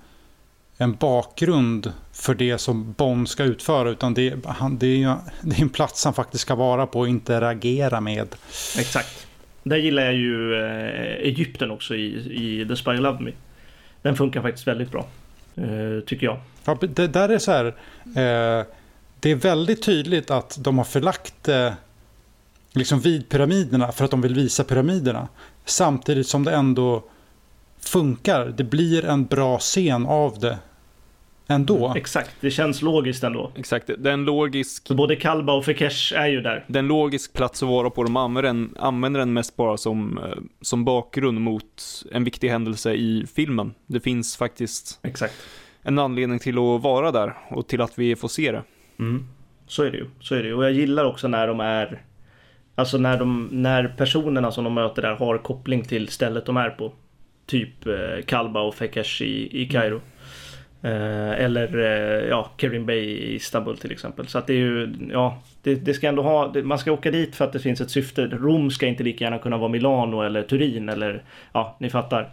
Speaker 3: en bakgrund för det som Bond ska utföra utan det, han, det, är, det är en plats han faktiskt ska vara på och interagera med.
Speaker 2: Exakt. Där gillar jag ju eh, Egypten också i, i The Spy Who Loved Me. Den funkar faktiskt väldigt bra. Eh, tycker jag.
Speaker 3: Ja, det där är så här. Eh, det är väldigt tydligt att de har förlagt eh, liksom vid pyramiderna för att de vill visa pyramiderna. Samtidigt som det ändå funkar. Det blir en bra scen av det ändå.
Speaker 2: Exakt, det känns logiskt ändå.
Speaker 1: Exakt, det är en logisk,
Speaker 2: Så både Kalba och Fekesh är ju där.
Speaker 1: det är en logisk plats att vara på. De använder den, använder den mest bara som, eh, som bakgrund mot en viktig händelse i filmen. Det finns faktiskt
Speaker 2: Exakt.
Speaker 1: en anledning till att vara där och till att vi får se det.
Speaker 2: Mm. Så är det ju. Så är det ju. Och jag gillar också när de är Alltså när, de, när personerna som de möter där har koppling till stället de är på. Typ eh, Kalba och Fekesh i, i Kairo. Eh, eller eh, ja, Kerim Bey i Istanbul till exempel. Så att det är ju, ja, det, det ska ändå ha, man ska åka dit för att det finns ett syfte. Rom ska inte lika gärna kunna vara Milano eller Turin eller, ja, ni fattar.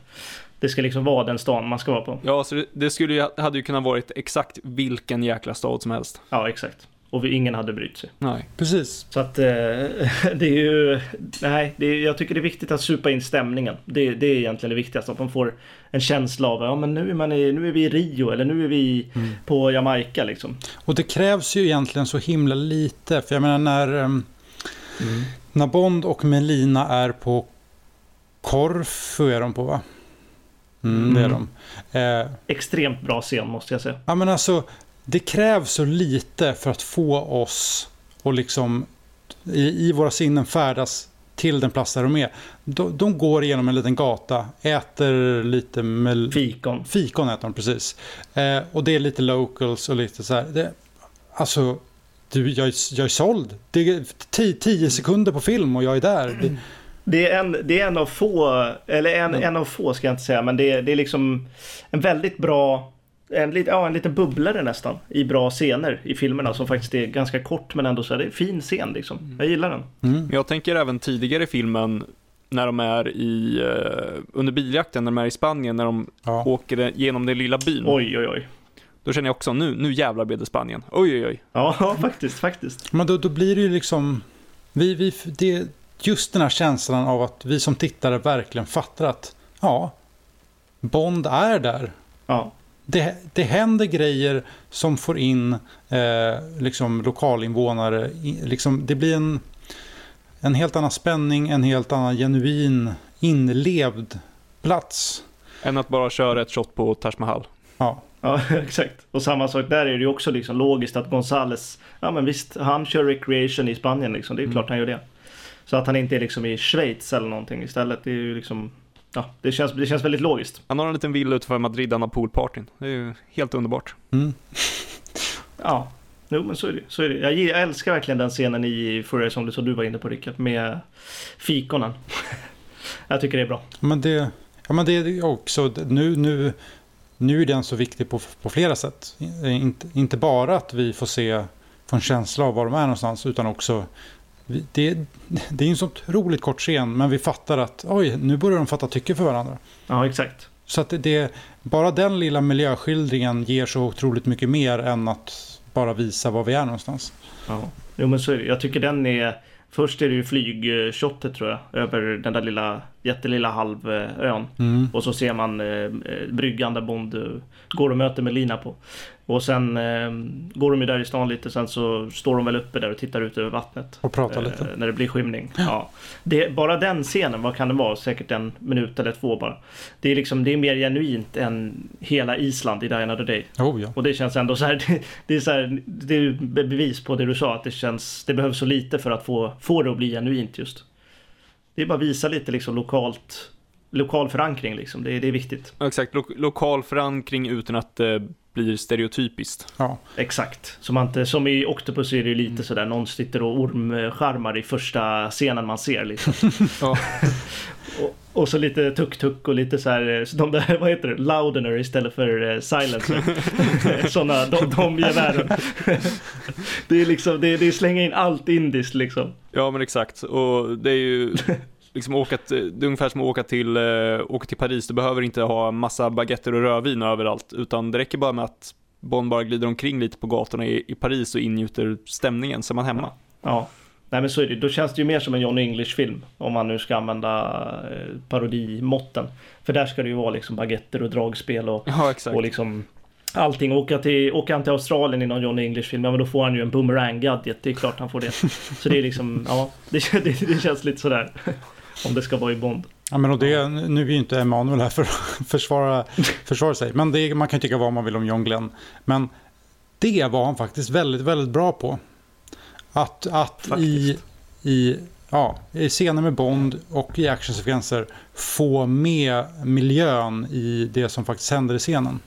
Speaker 2: Det ska liksom vara den stan man ska vara på.
Speaker 1: Ja, så det, det skulle ju, hade ju kunnat varit exakt vilken jäkla stad som helst.
Speaker 2: Ja, exakt. Och vi, ingen hade brytt sig.
Speaker 1: Nej.
Speaker 3: Precis.
Speaker 2: Så att eh, det är ju, nej, är, jag tycker det är viktigt att supa in stämningen. Det, det är egentligen det viktigaste, att man får en känsla av, ja men nu är, man i, nu är vi i Rio eller nu är vi på Jamaica liksom.
Speaker 3: Och det krävs ju egentligen så himla lite. För jag menar när, ehm, när Bond och Melina är på Korfu är de på va? Mm, det är
Speaker 2: Mm.
Speaker 3: de. Eh,
Speaker 2: Extremt bra scen måste jag säga.
Speaker 3: ja men alltså, det krävs så lite för att få oss att liksom i, i våra sinnen färdas till den plats där de är. De, de går igenom en liten gata, äter lite mel-
Speaker 2: Fikon.
Speaker 3: Fikon äter de precis. Eh, och det är lite locals och lite så här. Det, alltså, du, jag, är- jag är såld. Det är tio, tio sekunder på film och jag är där. Det,
Speaker 2: Det är en, det är en av få, eller en, en av få ska jag inte säga, men det det är liksom en väldigt bra en, ja, en liten bubblare nästan i bra scener i filmerna som faktiskt är ganska kort men ändå så är det en fin scen liksom. Jag gillar den.
Speaker 3: mm.
Speaker 1: Jag tänker även tidigare i filmen när de är i, eh, under biljakten, när de är i Spanien, när de
Speaker 3: Ja.
Speaker 1: åker genom den lilla byn.
Speaker 2: Oj, oj, oj.
Speaker 1: Då känner jag också, nu, nu jävlar blev det Spanien. Oj, oj, oj.
Speaker 2: Ja, faktiskt, faktiskt.
Speaker 3: Men då, då blir det ju liksom... Vi, vi, det, just den här känslan av att vi som tittare verkligen fattar att ja, Bond är där.
Speaker 2: Ja,
Speaker 3: Det, det händer grejer som får in eh, liksom lokalinvånare. I, liksom, det blir en, en helt annan spänning, en helt annan genuin inlevd plats.
Speaker 1: Än att bara köra ett shot på Taj Mahal.
Speaker 3: Ja,
Speaker 2: Ja, exakt. Och samma sak där är det ju också liksom logiskt att Gonzales, ja men visst, han kör recreation i Spanien liksom. Det är ju klart han gör det. Så att han inte är liksom i Schweiz eller någonting istället. Det är ju liksom, ja, det känns, det känns väldigt logiskt.
Speaker 1: Han har en liten villa utanför Madrid, han har poolpartyn. Det är ju helt underbart.
Speaker 3: mm.
Speaker 2: Ja, jo men så är det. Så är det. Jag, jag älskar verkligen den scenen i Furrier som du, som du var inne på Rickard, med fikonen. jag tycker det är bra.
Speaker 3: men det, ja, men det är också nu, nu, nu är den så viktig på, på flera sätt. Inte, inte bara att vi får se, få en känsla av var de är någonstans, utan också det, det är en så otroligt kort scen, men vi fattar att oj, nu börjar de fatta tycke för varandra.
Speaker 2: Ja, exakt.
Speaker 3: Så att det- bara den lilla miljöskildringen ger så otroligt mycket mer än att bara visa var vi är någonstans.
Speaker 2: Ja. Jo men så är det. Jag tycker den är Först är det ju flygshottet tror jag över den där lilla jättelilla halvön.
Speaker 3: Mm.
Speaker 2: Och så ser man eh, bryggan där Bond går och möter Melina på. Och sen eh, går de ju där i stan lite, sen så står de väl uppe där och tittar ut över vattnet.
Speaker 3: Och prata
Speaker 2: eh,
Speaker 3: lite.
Speaker 2: När det blir skymning. Ja. Det, bara den scenen, vad kan det vara? Säkert en minut eller två bara. Det är liksom, det är mer genuint än hela Island i Die Another Day.
Speaker 3: Oh, ja.
Speaker 2: Och det känns ändå så här, det, det är så här, det är bevis på det du sa, att det känns, det behövs så lite för att få, få det att bli genuint just. Det är bara att visa lite liksom lokalt, lokal förankring liksom, det, är- det är viktigt.
Speaker 1: Ja, Exakt, lo lokal förankring utan att det blir stereotypiskt.
Speaker 3: Ja.
Speaker 2: Exakt. Som, man inte, som i Octopus är det ju lite sådär, någon sitter och ormskärmar i första scenen man ser liksom.
Speaker 1: Ja.
Speaker 2: och, och så lite tuk-tuk och lite så här, så de där, vad heter det, loudener istället för eh, silencer. Sådana, de, de gevären. det är liksom, det, det är slänga in allt indiskt liksom.
Speaker 1: Ja, men exakt. Och det är ju liksom åka det är ungefär som att åka till, eh, åka till Paris. Du behöver inte ha massa baguetter och rödvin överallt, utan det räcker bara med att Bond bara glider omkring lite på gatorna i, i Paris och ingjuter stämningen, så är man hemma.
Speaker 2: Ja. Nej men så är det, då känns det ju mer som en Johnny English-film. Om man nu ska använda eh, parodimotten. För där ska det ju vara liksom baguetter och dragspel och
Speaker 1: Ja.
Speaker 2: Och liksom allting. Åka till, åka han till Australien i någon Johnny English-film, ja men då får han ju en boomerang-gadget. Det är klart han får det. Så det är liksom, ja, det, det, det känns lite sådär. Om det ska vara i Bond.
Speaker 3: Ja, men och det, nu är ju inte Emanuel här för att försvara, försvara sig. Men det, man kan tycka vad man vill om John Glenn. Men det var han faktiskt väldigt, väldigt bra på. Att, att i, i, ja, i scener med Bond och i actionsekvenser få med miljön i det som faktiskt händer i scenen.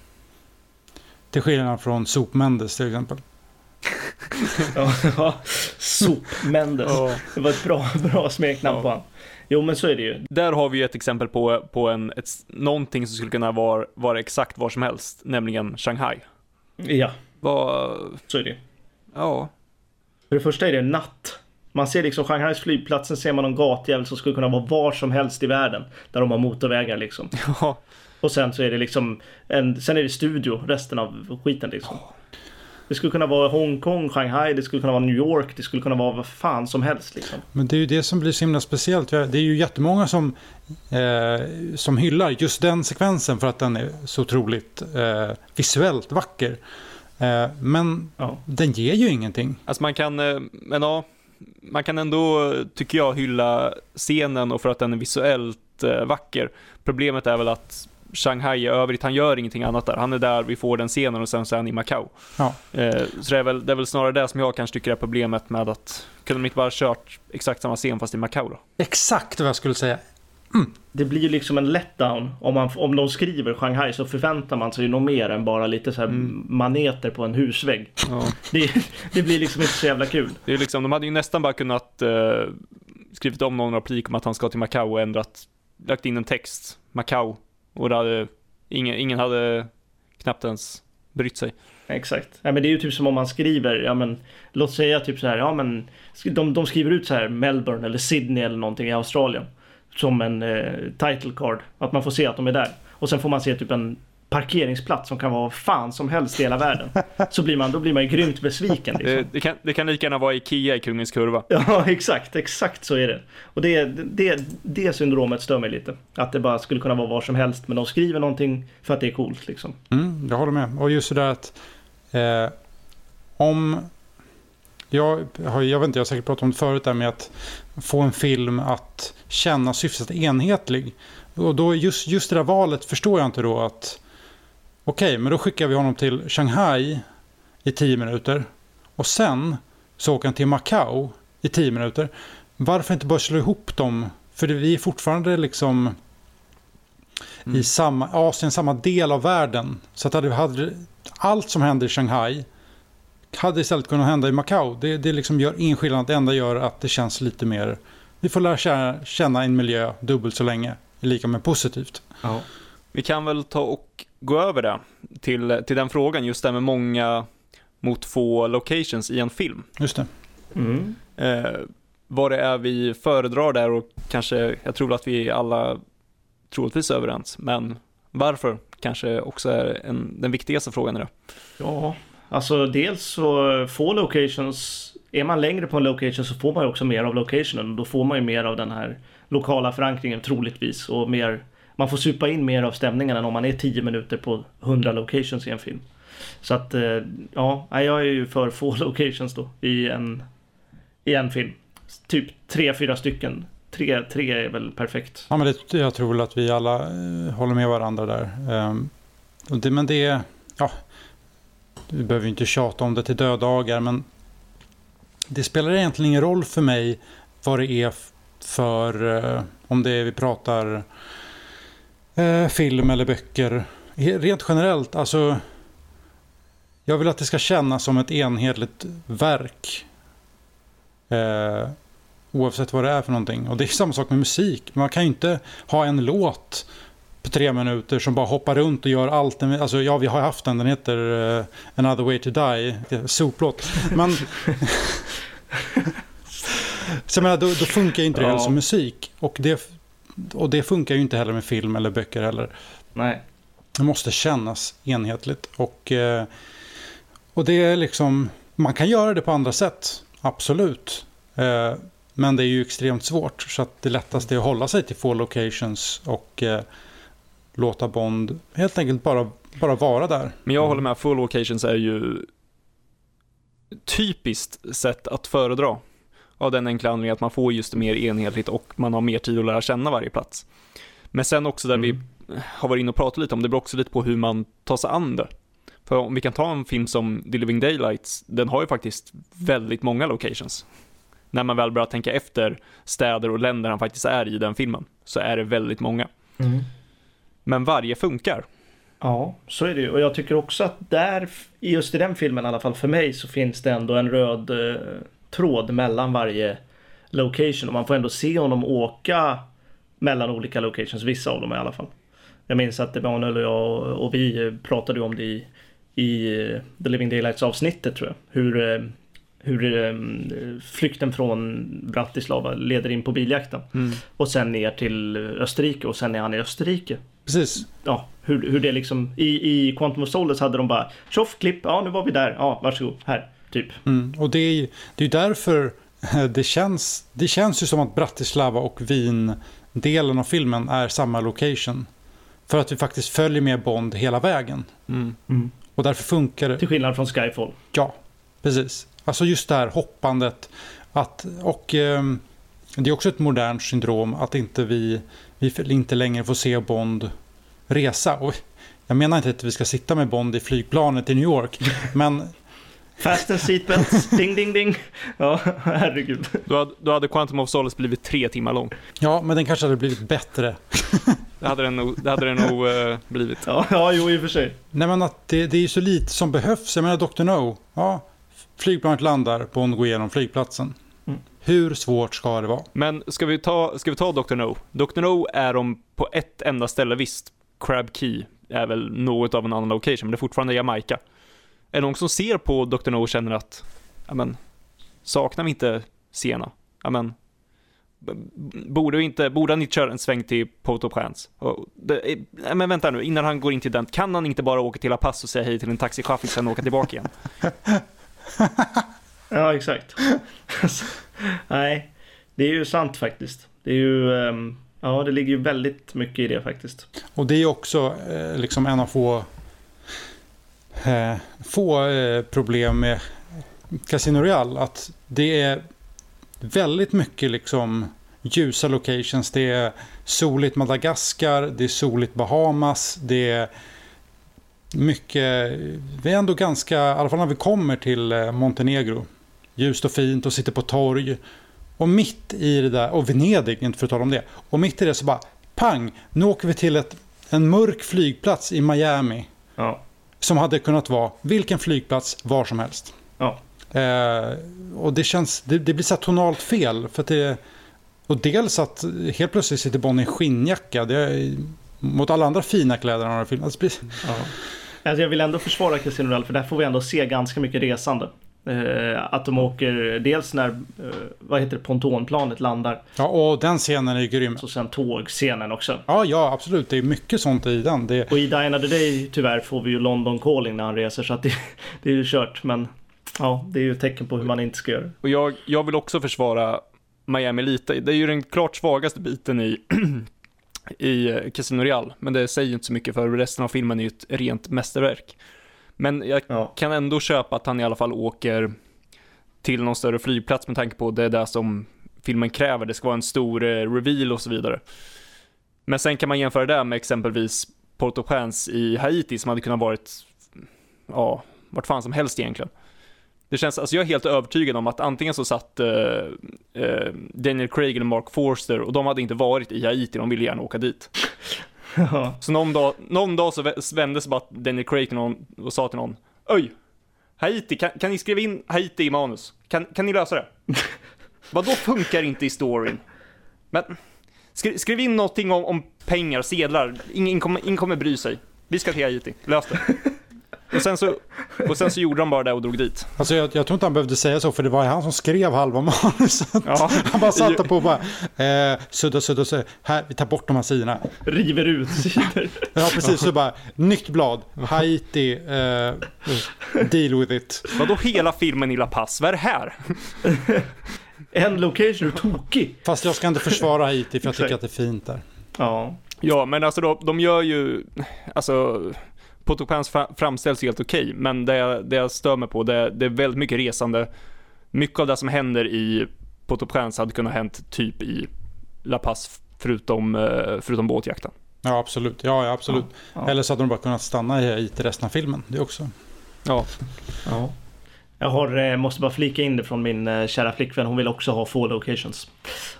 Speaker 3: Till skillnad från Soup Mendes till exempel.
Speaker 2: ja, Sop-Mendes. Det var ett bra, bra smeknamn ja. på honom. Jo men så är det ju.
Speaker 1: Där har vi ju ett exempel på, på en, ett, någonting som skulle kunna vara, vara exakt var som helst, nämligen Shanghai.
Speaker 2: Ja.
Speaker 1: Var...
Speaker 2: Så är det
Speaker 1: Ja.
Speaker 2: För det första är det natt. Man ser liksom Shanghais flygplatsen ser man någon gatjävel som skulle kunna vara var som helst i världen. Där de har motorvägar liksom.
Speaker 1: Ja.
Speaker 2: Och sen så är det liksom, en, sen är det studio resten av skiten liksom. Det skulle kunna vara Hongkong, Shanghai, det skulle kunna vara New York, det skulle kunna vara vad fan som helst. Liksom.
Speaker 3: Men det är ju det som blir så himla speciellt. Det är ju jättemånga som, eh, som hyllar just den sekvensen för att den är så otroligt eh, visuellt vacker. Eh, men ja. den ger ju ingenting.
Speaker 1: Alltså man kan, eh, men ja, man kan ändå, tycker jag, hylla scenen och för att den är visuellt eh, vacker. Problemet är väl att Shanghai i övrigt, han gör ingenting annat där. Han är där, vi får den scenen och sen så är han i Macau.
Speaker 3: Ja.
Speaker 1: Eh, så det är, väl, det är väl snarare det som jag kanske tycker är problemet med att, kunde de inte bara kört exakt samma scen fast i Macau då?
Speaker 3: Exakt vad jag skulle säga.
Speaker 2: Mm. Det blir ju liksom en letdown. Om, man, om de skriver Shanghai så förväntar man sig nog mer än bara lite så här mm. maneter på en husvägg.
Speaker 1: Ja.
Speaker 2: Det, det, blir liksom inte så jävla kul.
Speaker 1: Det är liksom, de hade ju nästan bara kunnat uh, skrivit om någon replik om att han ska till Macau och ändrat, lagt in en text, Macau, och det hade, ingen, ingen hade knappt ens brytt sig.
Speaker 2: Exakt. Ja, men det är ju typ som om man skriver, ja men låt säga typ så här, ja men de, de skriver ut så här Melbourne eller Sydney eller någonting i Australien. Som en eh, title card. Att man får se att de är där. Och sen får man se typ en parkeringsplats som kan vara fan som helst i hela världen. Så blir man, då blir man ju grymt besviken. Liksom.
Speaker 1: Det, det, kan, det kan lika gärna vara Ikea i Kungens Kurva.
Speaker 2: Ja, exakt. Exakt så är det. Och det, det, det syndromet stör mig lite. Att det bara skulle kunna vara var som helst, men de skriver någonting för att det är coolt. Liksom.
Speaker 3: Mm, jag håller med. Och just det där att eh, om... Jag, jag vet inte, jag har säkert pratat om det förut där med att få en film att känna syftet enhetlig. Och då just, just det där valet förstår jag inte då att okej, men då skickar vi honom till Shanghai i tio minuter och sen så åker han till Macau i tio minuter. Varför inte bara slå ihop dem? För vi är fortfarande liksom mm. i samma, Asien, samma del av världen. Så att hade, hade, allt som händer i Shanghai hade istället kunnat hända i Macau. Det, det liksom gör ingen skillnad. Det enda gör att det känns lite mer... Vi får lära känna, känna en miljö dubbelt så länge. Lika med positivt.
Speaker 1: Ja. Vi kan väl ta och gå över det till, till den frågan, just det med många mot få locations i en film.
Speaker 3: Just det.
Speaker 2: Mm.
Speaker 1: Eh, vad det är vi föredrar där och kanske, jag tror att vi alla troligtvis är överens, men varför kanske också är en, den viktigaste frågan i det.
Speaker 2: Ja, alltså dels så få locations, är man längre på en location så får man ju också mer av locationen och då får man ju mer av den här lokala förankringen troligtvis och mer man får supa in mer av stämningen än om man är 10 minuter på 100 locations i en film. Så att eh, ja, jag är ju för få locations då i en, i en film. Typ tre, fyra stycken. Tre, tre är väl perfekt.
Speaker 3: Ja, men det, jag tror väl att vi alla eh, håller med varandra där. Ehm, det, men det är, ja, vi behöver ju inte tjata om det till dödagar, men det spelar egentligen ingen roll för mig vad det är för, eh, om det är vi pratar eh, film eller böcker. Rent generellt, alltså. Jag vill att det ska kännas som ett enhetligt verk. Eh, oavsett vad det är för någonting. Och det är samma sak med musik. Man kan ju inte ha en låt på tre minuter som bara hoppar runt och gör allt. Alltså ja, vi har haft den. Den heter uh, Another Way To Die. Soplåt. Men... så jag menar, då, då funkar inte det ja. som musik. Och det, och det funkar ju inte heller med film eller böcker heller.
Speaker 2: Nej.
Speaker 3: Det måste kännas enhetligt. Och, eh, och det är liksom, man kan göra det på andra sätt, absolut. Eh, men det är ju extremt svårt. Så att det lättaste är att hålla sig till få locations och eh, låta Bond helt enkelt bara, bara vara där.
Speaker 1: Men jag håller med, full locations är ju typiskt sätt att föredra. Av den enkla anledningen att man får just det mer enhetligt och man har mer tid att lära känna varje plats. Men sen också där
Speaker 2: Mm.
Speaker 1: vi har varit inne och pratat lite om, det beror också lite på hur man tar sig an det. För om vi kan ta en film som The Living Daylights, den har ju faktiskt väldigt många locations. När man väl börjar tänka efter städer och länder han faktiskt är i den filmen, så är det väldigt många. Men varje funkar.
Speaker 2: Ja, så är det ju. Och jag tycker också att där, just i den filmen i alla fall för mig, så finns det ändå en röd eh, tråd mellan varje location. Och man får ändå se honom åka mellan olika locations, vissa av dem i alla fall. Jag minns att Emanuel och jag och, vi pratade om det i, i eh, The Living Daylights avsnittet tror jag. Hur, eh, hur eh, flykten från Bratislava leder in på biljakten. Och sen ner till Österrike och sen är han i Österrike
Speaker 3: Precis.
Speaker 2: ja, hur, hur det liksom i, i Quantum of Solace hade de bara tjoff, klipp, ja nu var vi där, ja varsågod, här, typ.
Speaker 3: Mm. Och det är ju det är ju därför eh, det känns, det känns ju som att Bratislava och Wien-delen av filmen är samma location. För att vi faktiskt följer med Bond hela vägen.
Speaker 1: Mm.
Speaker 3: Och därför funkar det.
Speaker 2: Till skillnad från Skyfall.
Speaker 3: Ja, precis. Alltså just det här hoppandet. Att, och ehm, det är också ett modernt syndrom att inte vi, vi inte längre får se Bond resa. Och jag menar inte att vi ska sitta med Bond i flygplanet i New York. Men
Speaker 2: Fasten seatbelts, ding ding ding. Ja, herregud.
Speaker 1: Då hade, då hade Quantum of Solace blivit tre timmar lång.
Speaker 3: ja, men den kanske hade blivit bättre.
Speaker 1: Det hade den nog, det hade den nog eh, blivit.
Speaker 2: Ja, ja, jo i och för sig.
Speaker 3: Nej men att det, det är ju så lite som behövs. Jag menar Dr. No. Ja, flygplanet landar, Bond går igenom flygplatsen.
Speaker 2: Mm.
Speaker 3: Hur svårt ska det vara?
Speaker 1: Men ska vi ta, ska vi ta Dr. No? Dr. No är de på ett enda ställe, visst. Crab Key är väl något av en annan location, men det är fortfarande Jamaica. Är det någon som ser på Dr. No och känner att, ja men, saknar vi inte Siena? Ja men, borde vi inte, borde han inte köra en sväng till det är- ja, Men vänta nu, innan han går in till den, kan han inte bara åka till La Paz och säga hej till en taxichaufför och sen åka tillbaka igen?
Speaker 2: Ja, exakt. Nej, det är ju sant faktiskt. Det är ju, ehm, ja det ligger ju väldigt mycket i det faktiskt.
Speaker 3: Och det är också eh, liksom en av få, eh, Eh, få eh, problem med Casino Real. Att det är väldigt mycket liksom ljusa locations. Det är soligt Madagaskar, det är soligt Bahamas, det är mycket, vi är ändå ganska, i alla fall när vi kommer till eh, Montenegro, ljust och fint och sitter på torg. Och mitt i det där, och Venedig, inte för att tala om det. Och mitt i det så bara, pang, nu åker vi till ett, en mörk flygplats i Miami.
Speaker 2: Ja,
Speaker 3: som hade kunnat vara vilken flygplats var som helst.
Speaker 2: ja.
Speaker 3: Eh, och det känns, det, det blir så här tonalt fel. För det, och dels att helt plötsligt sitter Bonnie i skinnjacka. Det mot alla andra fina kläder han har i filmen. Alltså,
Speaker 2: Ja. Alltså jag vill ändå försvara Casino Royale för där får vi ändå se ganska mycket resande. Eh, att de åker dels när, eh, vad heter det, pontonplanet landar.
Speaker 3: Ja, och den scenen är grym.
Speaker 2: Och sen tågscenen också.
Speaker 3: Ja, ja, absolut. Det är mycket sånt i den. Det,
Speaker 2: Och i Die Another Day tyvärr får vi ju London calling när han reser så att det, det är ju kört. Men ja, det är ju ett tecken på hur man inte ska göra.
Speaker 1: Och jag, jag vill också försvara Miami lite. Det är ju den klart svagaste biten i, i eh, Casino Real, men det säger ju inte så mycket för resten av filmen är ju ett rent mästerverk. Men jag
Speaker 2: Ja,
Speaker 1: kan ändå köpa att han i alla fall åker till någon större flygplats med tanke på det är det som filmen kräver. Det ska vara en stor eh, reveal och så vidare. Men sen kan man jämföra det med exempelvis Port-au-Prince i Haiti som hade kunnat varit, ja, vart fan som helst egentligen. Det känns, alltså jag är helt övertygad om att antingen så satt eh, eh, Daniel Craig eller Mark Forster och de hade inte varit i Haiti, de ville gärna åka dit.
Speaker 2: ja,
Speaker 1: Så någon dag, någon dag så vä- vände sig bara Daniel Craig till någon och sa till någon Oj! Haiti, kan, kan ni skriva in Haiti i manus? Kan, kan ni lösa det? Vad då funkar inte i storyn? Men skri, skriv in någonting om, om pengar, sedlar. Ingen, ingen, kommer, ingen kommer bry sig. Vi ska till Haiti, lös det. Och sen så, och sen så gjorde de bara det och drog dit.
Speaker 3: alltså jag, jag tror inte han behövde säga så, för det var han som skrev halva manuset.
Speaker 1: Ja.
Speaker 3: Han bara satt på och bara, eh, sudda, sudda, sudda. Här, vi tar bort de här sidorna.
Speaker 2: river ut sidor.
Speaker 3: Ja, precis. Så bara, nytt blad, Haiti, eh, deal with it.
Speaker 1: Vadå hela filmen i La Paz? Vad är det här?
Speaker 2: En location är tokig.
Speaker 3: Fast jag ska inte försvara Haiti, för jag tycker att det är fint där.
Speaker 2: Ja,
Speaker 1: Ja, men alltså då, de gör ju, alltså, Port-au-Prince fra- framställs helt okej, men det, jag- det jag stör mig på, det, det är väldigt mycket resande. Mycket av det som händer i Port-au-Prince hade kunnat hänt typ i La Paz förutom, eh, förutom båtjakten.
Speaker 3: Ja, absolut. Ja, ja absolut.
Speaker 2: Ja.
Speaker 3: Eller så hade de bara kunnat stanna i resten av filmen. Det också.
Speaker 1: Ja,
Speaker 2: Ja. Jag har, eh, måste bara flika in det från min eh, kära flickvän. Hon vill också ha få locations.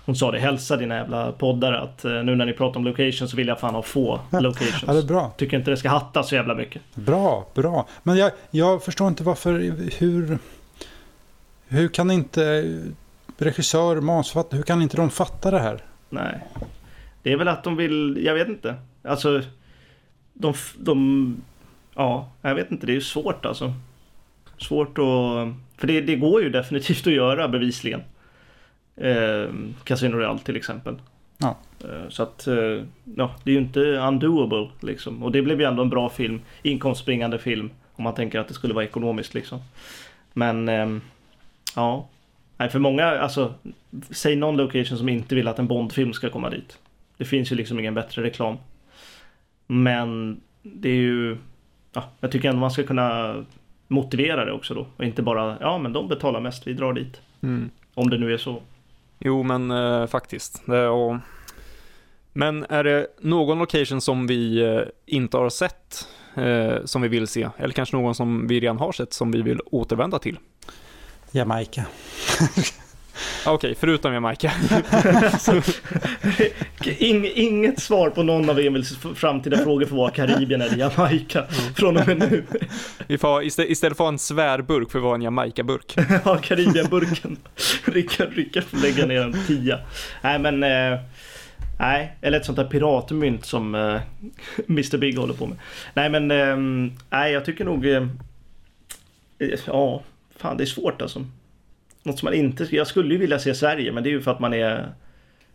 Speaker 2: Hon sa det, hälsa dina jävla poddare att eh, nu när ni pratar om locations så vill jag fan ha få locations.
Speaker 3: Ja, det är bra.
Speaker 2: Tycker inte det ska hatta så jävla mycket.
Speaker 3: Bra, bra. Men jag, jag förstår inte varför, hur, hur kan inte regissör, manusförfattare, hur kan inte de fatta det här?
Speaker 2: Nej. Det är väl att de vill, jag vet inte. Alltså, de, de ja, jag vet inte, det är ju svårt alltså. Svårt att, för det, det går ju definitivt att göra bevisligen. Eh, Casino Royale till exempel.
Speaker 3: Ja.
Speaker 2: Eh, så att, eh, ja, det är ju inte undoable liksom. Och det blev ju ändå en bra film, inkomstbringande film. Om man tänker att det skulle vara ekonomiskt liksom. Men, ehm, ja. Nej, för många, alltså, säg någon location som inte vill att en Bondfilm ska komma dit. Det finns ju liksom ingen bättre reklam. Men det är ju, ja, jag tycker ändå man ska kunna motivera det också då. Och inte bara, ja men de betalar mest, vi drar dit.
Speaker 1: mm.
Speaker 2: Om det nu är så.
Speaker 1: jo men eh, faktiskt. Det, och... Men är det någon location som vi eh, inte har sett eh, som vi vill se? Eller kanske någon som vi redan har sett som vi vill återvända till?
Speaker 3: Jamaica.
Speaker 1: Okej, förutom Jamaica.
Speaker 2: Ing, inget svar på någon av Emils framtida frågor får vara Karibien eller Jamaica. Från och med nu.
Speaker 1: Vi får, istället, istället för en svärburk får vi ha en Jamaica-burk.
Speaker 2: Ja, Karibienburken. Rickard, Rickard får lägga ner en tia. Nej men, eh, nej, eller ett sånt där piratmynt som eh, Mr Big håller på med. Nej men, eh, nej jag tycker nog, eh, eh, ja, fan det är svårt alltså. Något som man inte, jag skulle ju vilja se Sverige men det är ju för att man är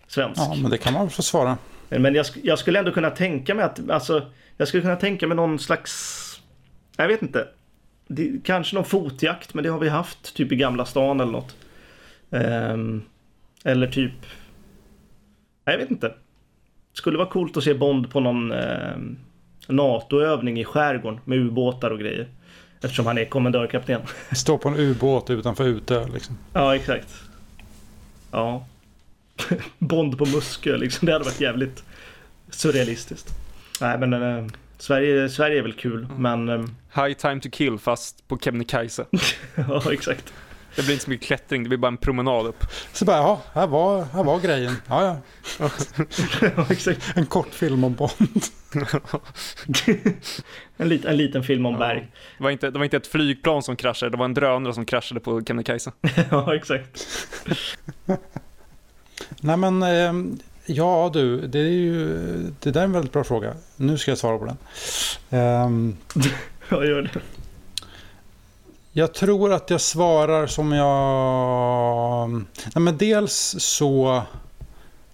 Speaker 2: svensk.
Speaker 3: Ja, men det kan man få svara.
Speaker 2: Men jag, jag skulle ändå kunna tänka mig att, alltså, jag skulle kunna tänka mig någon slags, jag vet inte. Det, kanske någon fotjakt, men det har vi haft typ i Gamla stan eller något. Ehm, eller typ, jag vet inte. Skulle vara coolt att se Bond på någon ehm, NATO-övning i skärgården med ubåtar och grejer. Eftersom han är kommendörkapten.
Speaker 3: Stå på en ubåt utanför Utö liksom.
Speaker 2: Ja, exakt. Ja. Bond på Muskö liksom. Det hade varit jävligt surrealistiskt. Nej, men eh, Sverige, Sverige är väl kul, men eh,
Speaker 1: High time to kill fast på Kebnekaise.
Speaker 2: ja, exakt.
Speaker 1: Det blir inte så mycket klättring, det blir bara en promenad upp.
Speaker 3: Så bara, ja, här var, här var grejen. Ja, ja.
Speaker 2: ja, exakt.
Speaker 3: En kort film om Bond.
Speaker 2: En, lit, en liten film om
Speaker 1: Ja.
Speaker 2: berg.
Speaker 1: Det var, inte, det var inte ett flygplan som kraschade, det var en drönare som kraschade på Kebnekaise.
Speaker 2: ja, exakt.
Speaker 3: Nej men, eh, ja du, det är ju, det där är en väldigt bra fråga. Nu ska jag svara på den. Ehm,
Speaker 2: Jag gör det.
Speaker 3: Jag tror att jag svarar som jag... Nej, men dels så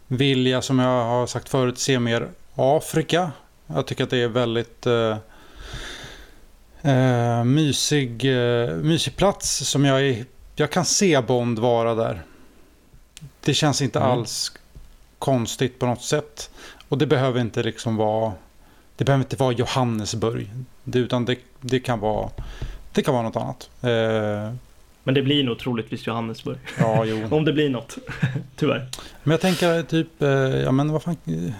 Speaker 3: vill jag, som jag har sagt förut, se mer Afrika. Jag tycker att det är väldigt eh, eh, mysig, eh, mysig plats som jag, är, jag kan se Bond vara där. Det känns inte
Speaker 2: Mm.
Speaker 3: alls konstigt på något sätt. Och det behöver inte liksom vara... Det behöver inte vara Johannesburg. Det, utan det, det kan vara... Det kan vara något annat. Eh,
Speaker 2: Men det blir nog troligtvis Johannesburg.
Speaker 3: ja, jo.
Speaker 2: Om det blir något. Tyvärr.
Speaker 3: Men jag tänker typ, eh, ja men vad fan, eh,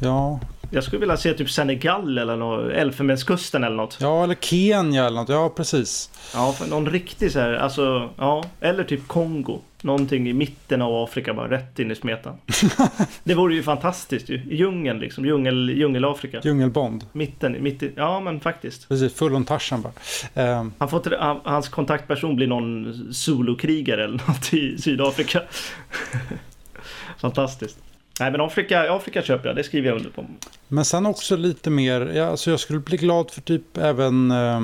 Speaker 3: ja,
Speaker 2: Jag skulle vilja se typ Senegal eller något, Elfenbenskusten eller något.
Speaker 3: ja eller Kenya eller något, ja precis.
Speaker 2: Ja, för någon riktig så här, alltså, ja, eller typ Kongo. Någonting i mitten av Afrika bara, rätt in i smetan. det vore ju fantastiskt ju. Djungeln liksom, djungel, djungelafrika.
Speaker 3: Djungelbond,
Speaker 2: Mitten, mitt i, ja men faktiskt.
Speaker 3: precis, full on Tarzan bara. Eh,
Speaker 2: Han får, han, hans kontaktperson blir någon Zulu-krigare eller något i Sydafrika. fantastiskt. Nej men Afrika, Afrika köper jag, det skriver jag under på.
Speaker 3: men sen också lite mer, ja, alltså jag skulle bli glad för typ även eh,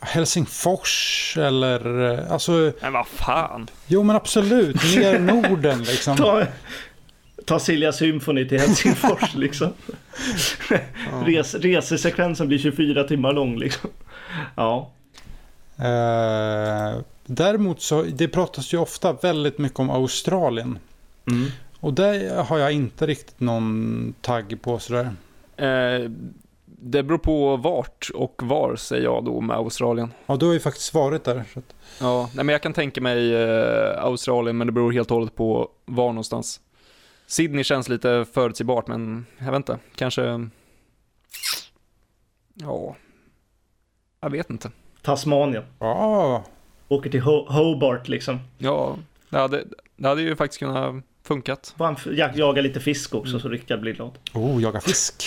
Speaker 3: Helsingfors eller, eh, alltså,
Speaker 1: Men vad fan.
Speaker 3: jo men absolut, mer Norden liksom.
Speaker 2: Ta, ta Silja Symphony till Helsingfors liksom. Res, resesekvensen blir 24 timmar lång liksom. Ja.
Speaker 3: Eh, däremot så, det pratas ju ofta väldigt mycket om Australien.
Speaker 2: Mm.
Speaker 3: Och där har jag inte riktigt någon tagg på sådär.
Speaker 1: Eh, Det beror på vart och var, säger jag då med Australien.
Speaker 3: Ja, du har ju faktiskt varit där. Så att,
Speaker 1: Ja, nej men jag kan tänka mig eh, Australien, men det beror helt och hållet på var någonstans. Sydney känns lite förutsägbart, men jag vet inte, kanske... Ja, jag vet inte.
Speaker 2: Tasmanien.
Speaker 3: ja,
Speaker 2: Åker till Ho- Hobart liksom.
Speaker 1: Ja, det hade, det hade ju faktiskt kunnat funkat.
Speaker 2: Jag- jaga lite fisk också så Rickard blir glad.
Speaker 3: oh, jaga fisk.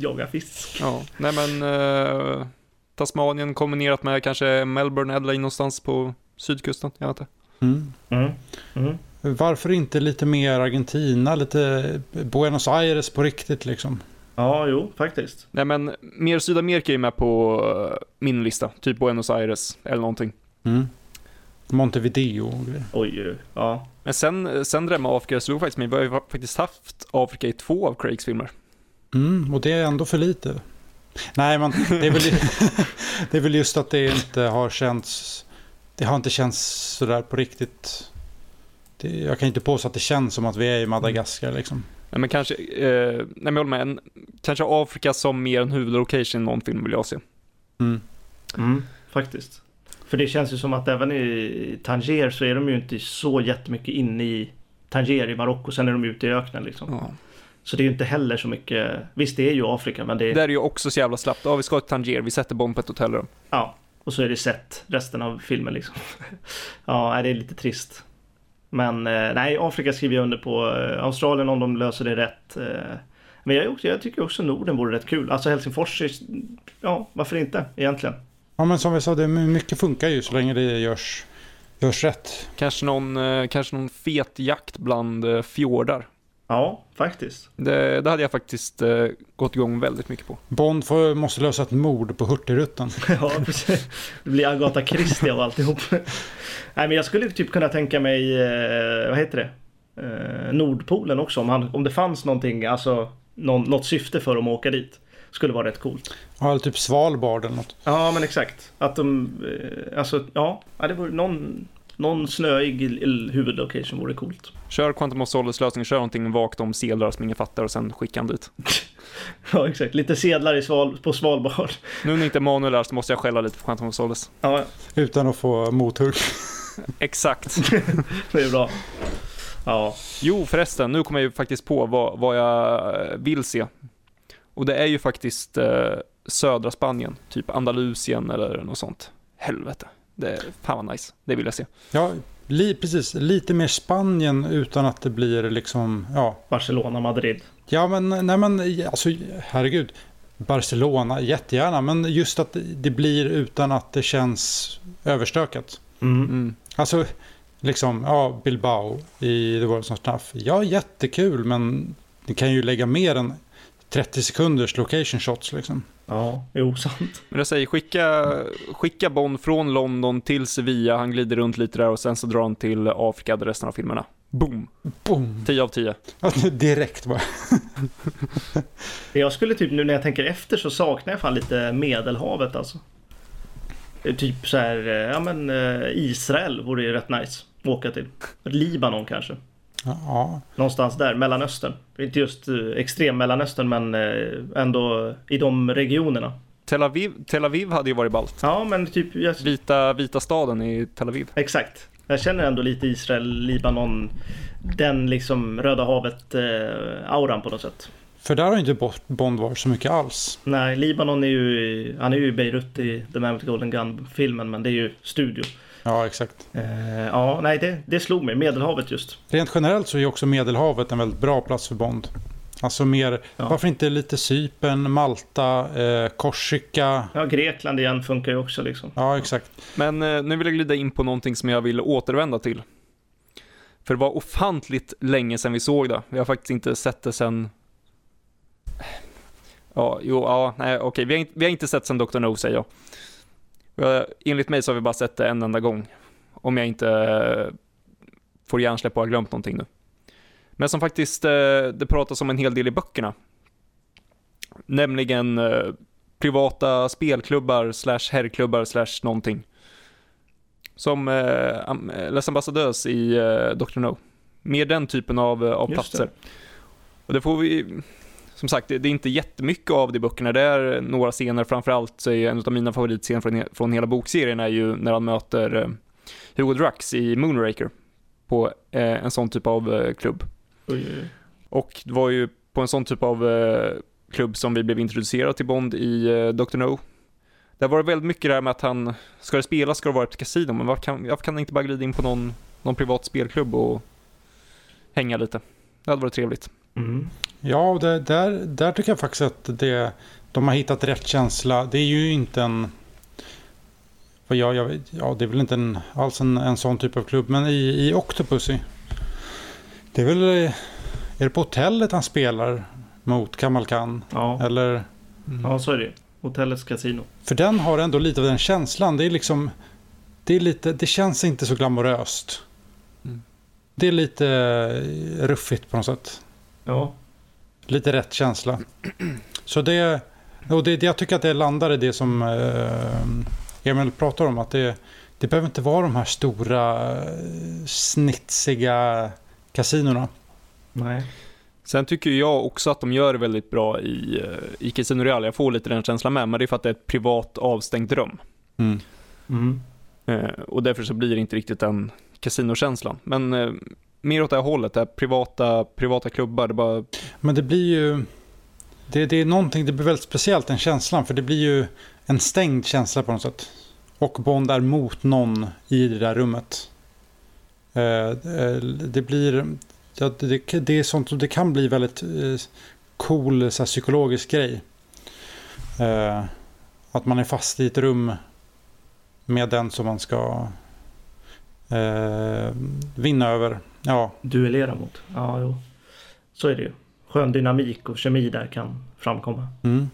Speaker 2: jaga fisk.
Speaker 1: Ja, nej men eh, Tasmanien kombinerat med kanske Melbourne, Adelaide någonstans på sydkusten, jag vet inte.
Speaker 3: Mm.
Speaker 2: Mm. Mm.
Speaker 3: Varför inte lite mer Argentina, lite Buenos Aires på riktigt liksom?
Speaker 2: Ja, jo, faktiskt.
Speaker 1: Nej men mer Sydamerika är med på eh, min lista, typ Buenos Aires eller någonting.
Speaker 3: Mm. Montevideo och grejer.
Speaker 2: Oj, oj, oj. Ja.
Speaker 1: Men sen, sen det där med Afrika slog faktiskt mig, vi har ju faktiskt haft Afrika i två av Craigs filmer.
Speaker 3: Mm, och det är ändå för lite. Nej, men det är, väl, det är väl just att det inte har känts... Det har inte känts sådär på riktigt. Det, jag kan inte påstå att det känns som att vi är i Madagaskar liksom.
Speaker 1: Nej men kanske, eh, nej men jag håller med, en, kanske Afrika som mer en huvudlocation i någon film vill jag se.
Speaker 3: Mm.
Speaker 2: Mm, faktiskt. För det känns ju som att även i Tanger så är de ju inte så jättemycket inne i Tanger i Marocko. Sen är de ute i öknen liksom.
Speaker 1: Ja.
Speaker 2: Så det är ju inte heller så mycket. Visst, det är ju Afrika, men det är...
Speaker 1: Det är ju också så jävla slappt. Ja, vi ska till Tanger, vi sätter bomb på ett hotellrum.
Speaker 2: Ja, och så är det sett resten av filmen liksom. ja, det är lite trist. Men eh, nej, Afrika skriver jag under på. Eh, Australien om de löser det rätt. Eh, men jag, jag tycker också Norden vore rätt kul. Alltså Helsingfors, ja varför inte egentligen?
Speaker 3: Ja, men som vi sa, det, mycket funkar ju så länge det görs, görs rätt.
Speaker 1: Kanske någon, eh, kanske någon fet jakt bland eh, fjordar.
Speaker 2: Ja, faktiskt.
Speaker 1: Det, det hade jag faktiskt eh, gått igång väldigt mycket på.
Speaker 3: Bond får, måste lösa ett mord på Hurtigruten.
Speaker 2: ja, precis. Det blir Agatha Christie av alltihop. Nej, men jag skulle typ kunna tänka mig, eh, vad heter det? Eh, Nordpolen också. Om, han, om det fanns någonting, alltså någon, något syfte för dem att åka dit. Skulle vara rätt coolt.
Speaker 3: Ja, eller typ Svalbard eller något.
Speaker 2: Ja, men exakt. Att de, eh, alltså ja, ja det vore någon, någon snöig huvudlocation vore coolt.
Speaker 1: Kör Quantum of Solace lösning, kör någonting vagt om sedlar som ingen fattar och sen skicka han dit.
Speaker 2: Ja, exakt. Lite sedlar i sval, på Svalbard.
Speaker 1: Nu när inte Manuel är så måste jag skälla lite på Quantum of Solace.
Speaker 2: Ja,
Speaker 3: Utan att få mothugg.
Speaker 1: Exakt.
Speaker 2: det är bra. Ja,
Speaker 1: Jo förresten, nu kommer jag ju faktiskt på vad, vad jag vill se. Och det är ju faktiskt eh, södra Spanien, typ Andalusien eller något sånt. Helvete. Det är fan vad nice. Det vill jag se.
Speaker 3: Ja, li, precis. Lite mer Spanien utan att det blir liksom, ja.
Speaker 2: Barcelona, Madrid.
Speaker 3: Ja, men nej men alltså herregud. Barcelona, jättegärna. Men just att det blir utan att det känns överstökat.
Speaker 2: Mm.
Speaker 1: Mm.
Speaker 3: Alltså, liksom, ja, Bilbao i The World of Snuff. Ja, jättekul, men ni kan ju lägga mer än 30 sekunders location shots liksom.
Speaker 2: Ja, jo, sant.
Speaker 1: Men jag säger, skicka, skicka Bond från London till Sevilla, han glider runt lite där och sen så drar han till Afrika där resten av filmerna. Boom!
Speaker 3: Boom!
Speaker 1: 10 av 10.
Speaker 3: Ja, Direkt bara.
Speaker 2: Jag skulle typ nu när jag tänker efter så saknar jag fan lite Medelhavet alltså. Typ så här, eh, ja men eh, Israel vore ju rätt nice att åka till. Libanon kanske.
Speaker 3: Ja,
Speaker 2: Någonstans där, Mellanöstern. Inte just eh, extrem Mellanöstern men eh, ändå i de regionerna.
Speaker 1: Tel Aviv, Tel Aviv hade ju varit ballt.
Speaker 2: Ja men typ, jag,
Speaker 1: Vita, vita staden i Tel Aviv.
Speaker 2: exakt. Jag känner ändå lite Israel, Libanon, den liksom Röda havet eh, på något sätt.
Speaker 3: för där har inte Bo- Bond varit så mycket alls.
Speaker 2: Nej, Libanon är ju, han är ju i Beirut i The Man with Golden Gun-filmen, men det är ju studio.
Speaker 3: Ja, exakt.
Speaker 2: Eh, ja, nej, det, det slog mig. Medelhavet just.
Speaker 3: Rent generellt så är också Medelhavet en väldigt bra plats för Bond. Alltså mer,
Speaker 2: Ja.
Speaker 3: varför inte lite Cypern, Malta, eh, Korsika.
Speaker 2: Ja, Grekland igen funkar ju också liksom.
Speaker 3: Ja, exakt.
Speaker 1: Men eh, nu vill jag glida in på någonting som jag vill återvända till. För det var ofantligt länge sedan vi såg det. Vi har faktiskt inte sett det sedan... Ja, jo, ja, nej, okej, vi har, inte, vi har inte sett sedan Dr. No säger jag. Enligt mig så har vi bara sett det en enda gång. Om jag inte eh, får hjärnsläpp och har glömt någonting nu. Men som faktiskt, eh, det pratas om en hel del i böckerna. Nämligen eh, privata spelklubbar slash herrklubbar slash någonting. Som eh, Les Ambassadeurs i eh, Dr. No. Mer den typen av, av
Speaker 2: Just
Speaker 1: platser. Och det får vi, som sagt, det, det är inte jättemycket av det i böckerna. Det är några scener, framförallt så är en av mina favoritscener från, från hela bokserien är ju när han möter eh, Hugo Drax i Moonraker på eh, en sån typ av eh, klubb.
Speaker 2: Oj, oj.
Speaker 1: Och det var ju på en sån typ av klubb som vi blev introducerade till Bond i Dr. No. Där var det väldigt mycket det här med att han, ska det spelas ska det vara ett kasino, men varför kan, varför kan han inte bara glida in på någon, någon privat spelklubb och hänga lite? Det hade varit trevligt.
Speaker 2: Mm.
Speaker 3: Ja, det, där, där tycker jag faktiskt att det, de har hittat rätt känsla. Det är ju inte en... Vad jag, jag, ja, det är väl inte en, alls en, en sån typ av klubb, men i, i Octopussy. Det är väl... Är det på hotellet han spelar mot Kamal Khan?
Speaker 2: Ja.
Speaker 3: Eller...
Speaker 2: ja, så är det. Hotellets kasino.
Speaker 3: För den har ändå lite av den känslan. Det är liksom... Det, är lite, det känns inte så glamoröst.
Speaker 1: Mm.
Speaker 3: Det är lite eh, ruffigt på något sätt.
Speaker 2: Ja.
Speaker 3: Lite rätt känsla. Så det... Och det, jag tycker att det landar i det som eh, Emil pratar om. Att det, det behöver inte vara de här stora eh, snitsiga kasinorna.
Speaker 2: Nej.
Speaker 1: Sen tycker jag också att de gör det väldigt bra i, eh, i Casino Real. Jag får lite den känslan med, men det är för att det är ett privat avstängt rum.
Speaker 3: Mm.
Speaker 2: Mm.
Speaker 1: Och därför så blir det inte riktigt den kasinokänslan. Men mer åt det här hållet, det här privata, privata klubbar, det bara,
Speaker 3: Men det blir ju... Det, det är någonting, det blir väldigt speciellt den känslan. För det blir ju en stängd känsla på något sätt. Och Bond är mot någon i det där rummet. Eh, eh, det blir... Det, det är sånt det kan bli väldigt eh, cool så här, psykologisk grej. Att man är fast i ett rum med den som man ska vinna över. Ja,
Speaker 2: Duellera mot. Ja, jo. Så är det ju. Skön dynamik och kemi där kan framkomma.
Speaker 3: mm.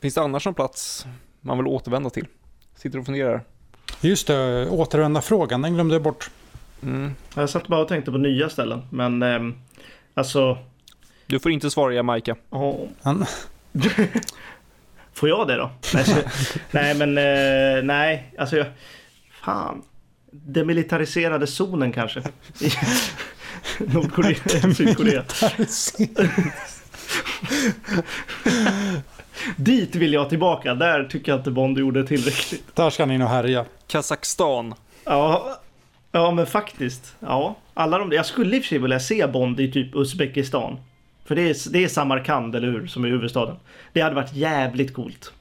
Speaker 1: finns det annars någon plats man vill återvända till? Sitter och funderar.
Speaker 3: Just det, återvända frågan, den glömde jag bort.
Speaker 1: Mm.
Speaker 2: Jag satt bara och tänkte på nya ställen. Men ehm, alltså...
Speaker 1: Du får inte svara Jamaica.
Speaker 2: Ja,
Speaker 3: Han,
Speaker 2: Får jag det då? Nej men eh, nej, alltså jag... Fan. Demilitariserade zonen kanske. I Nordkorea, Sydkorea. Dit vill jag tillbaka. Där tycker jag inte Bond gjorde tillräckligt.
Speaker 3: där ska han in och härja.
Speaker 1: Kazakstan.
Speaker 2: Ja, ja men faktiskt. Ja, alla de, jag skulle i och för sig vilja se Bond i typ Uzbekistan. För det är, det är Samarkand, eller hur? Som är huvudstaden. Det hade varit jävligt coolt.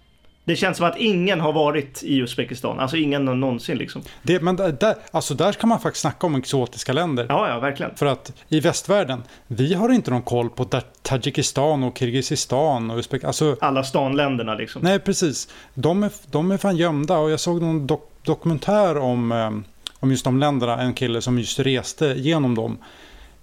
Speaker 2: Det känns som att ingen har varit i Uzbekistan. Alltså ingen någonsin liksom.
Speaker 3: Det, men där- alltså där kan man faktiskt snacka om exotiska länder.
Speaker 2: Ja, ja, verkligen.
Speaker 3: För att i västvärlden, vi har inte någon koll på Ta- Tadzjikistan och Kirgizistan och Uzbek. Alltså,
Speaker 2: Alla stanländerna liksom.
Speaker 3: nej precis. De är, de är fan gömda och jag såg någon dok- dokumentär om, eh, om just de länderna. En kille som just reste genom dem.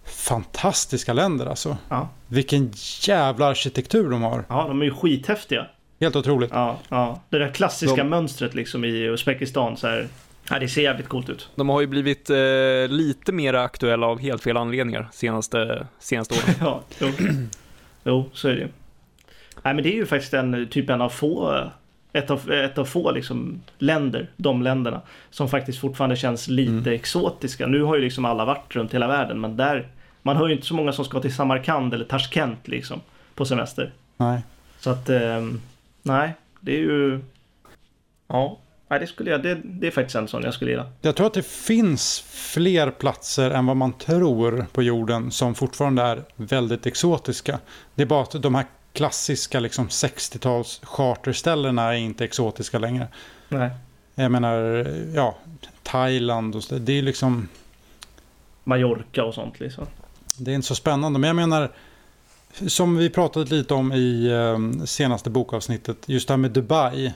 Speaker 3: Fantastiska länder alltså.
Speaker 2: Ja.
Speaker 3: Vilken jävla arkitektur de har.
Speaker 2: ja, de är ju skithäftiga.
Speaker 3: Helt otroligt.
Speaker 2: Ja, ja. Det där klassiska
Speaker 1: De-
Speaker 2: mönstret liksom i Uzbekistan så här. Ja, det ser jävligt coolt ut.
Speaker 1: De har ju blivit eh, lite mer aktuella av helt fel anledningar senaste, senaste åren.
Speaker 2: Ja, jo. jo, så är det ju. Nej, men det är ju faktiskt en typ en av få, ett av, ett av få liksom länder, de länderna, som faktiskt fortfarande känns lite
Speaker 3: Mm.
Speaker 2: exotiska. Nu har ju liksom alla varit runt hela världen, men där, man hör ju inte så många som ska till Samarkand eller Tashkent liksom på semester.
Speaker 3: Nej.
Speaker 2: Så att, ehm, nej, det är ju, ja, nej, det skulle jag, det, det är faktiskt en sån jag skulle gilla.
Speaker 3: Jag tror att det finns fler platser än vad man tror på jorden som fortfarande är väldigt exotiska. Det är bara att de här klassiska liksom 60-tals charterställena är inte exotiska längre.
Speaker 2: Nej.
Speaker 3: Jag menar, ja, Thailand och så. Det är liksom,
Speaker 2: Mallorca och sånt liksom.
Speaker 3: det är inte så spännande. Men jag menar, som vi pratade lite om i eh, senaste bokavsnittet, just det här med Dubai.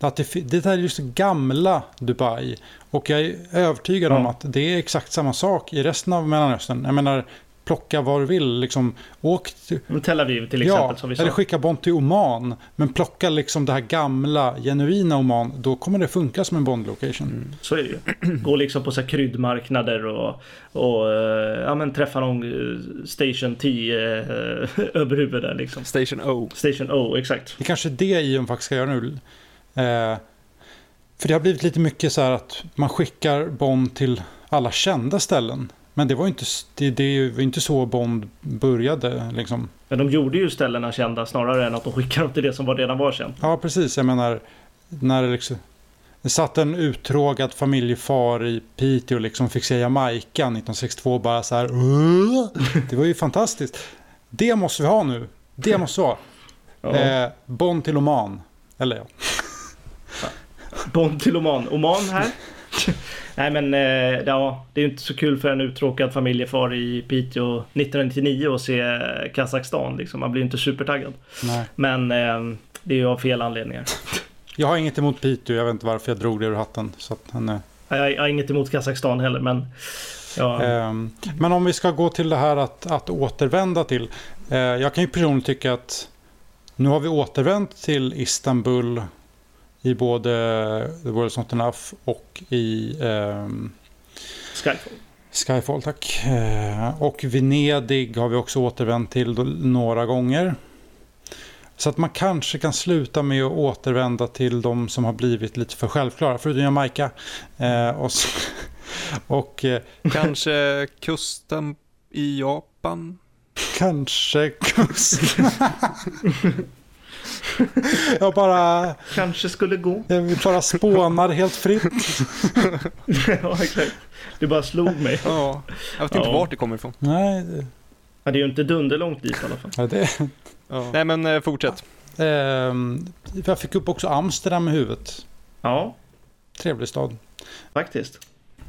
Speaker 3: Att det, det där är just gamla Dubai. Och jag är övertygad om
Speaker 2: Ja.
Speaker 3: att det är exakt samma sak i resten av Mellanöstern. Jag menar, plocka var du vill. Liksom, åk till,
Speaker 2: Tel Aviv till exempel
Speaker 3: ja,
Speaker 2: som vi sa.
Speaker 3: eller skicka Bond till Oman. Men plocka liksom det här gamla, genuina Oman. Då kommer det funka som en Bond-location.
Speaker 2: Så är det ju. Gå liksom på så här kryddmarknader och, och eh, ja, men träffa någon eh, Station 10 eh, huvudet liksom.
Speaker 1: Station O.
Speaker 2: Station O, exakt.
Speaker 3: Det är kanske är det Ion faktiskt ska göra nu. Eh, för det har blivit lite mycket så här att man skickar Bond till alla kända ställen. Men det var inte, det, det var inte så Bond började liksom.
Speaker 2: Men de gjorde ju ställena kända snarare än att de skickade dem till det som var redan var känt.
Speaker 3: Ja, precis. Jag menar, när det liksom... Det satt en uttrågad familjefar i Piteå och liksom fick se Jamaica 1962 bara så här. Det var ju fantastiskt. Det måste vi ha nu. Det måste vi ha.
Speaker 2: Ja.
Speaker 3: Eh, Bond till Oman. Eller ja.
Speaker 2: Bond till Oman. Oman här? Nej men eh, ja, det är ju inte så kul för en uttråkad familjefar i Piteå 1999 att se Kazakstan liksom. Man blir ju inte supertaggad.
Speaker 3: Nej.
Speaker 2: Men eh, det är ju av fel anledningar.
Speaker 3: Jag har inget emot Piteå. Jag vet inte varför jag drog det ur hatten. Så att, han, eh,
Speaker 2: Jag, jag har inget emot Kazakstan heller men ja,
Speaker 3: Ehm, Men om vi ska gå till det här att, att återvända till. Jag kan ju personligen tycka att nu har vi återvänt till Istanbul i både The World's Not Enough och i ehm,
Speaker 2: Skyfall.
Speaker 3: Skyfall. Tack. Eh, och Venedig har vi också återvänt till några gånger. Så att man kanske kan sluta med att återvända till de som har blivit lite för självklara. Förutom Jamaica. Eh, och så, och eh,
Speaker 1: Kanske kusten i Japan?
Speaker 3: Kanske kust. jag bara,
Speaker 2: Kanske skulle gå.
Speaker 3: jag bara spånar helt fritt.
Speaker 2: ja exakt. Du bara slog mig.
Speaker 1: Ja, jag vet inte
Speaker 2: Ja.
Speaker 1: vart det kommer ifrån.
Speaker 3: Nej, det-
Speaker 2: Ja, det är ju inte dunderlångt dit i alla fall.
Speaker 3: ja, det,
Speaker 1: Nej men eh, fortsätt.
Speaker 3: ehm, jag fick upp också Amsterdam i huvudet.
Speaker 2: Ja,
Speaker 3: Trevlig stad.
Speaker 2: faktiskt.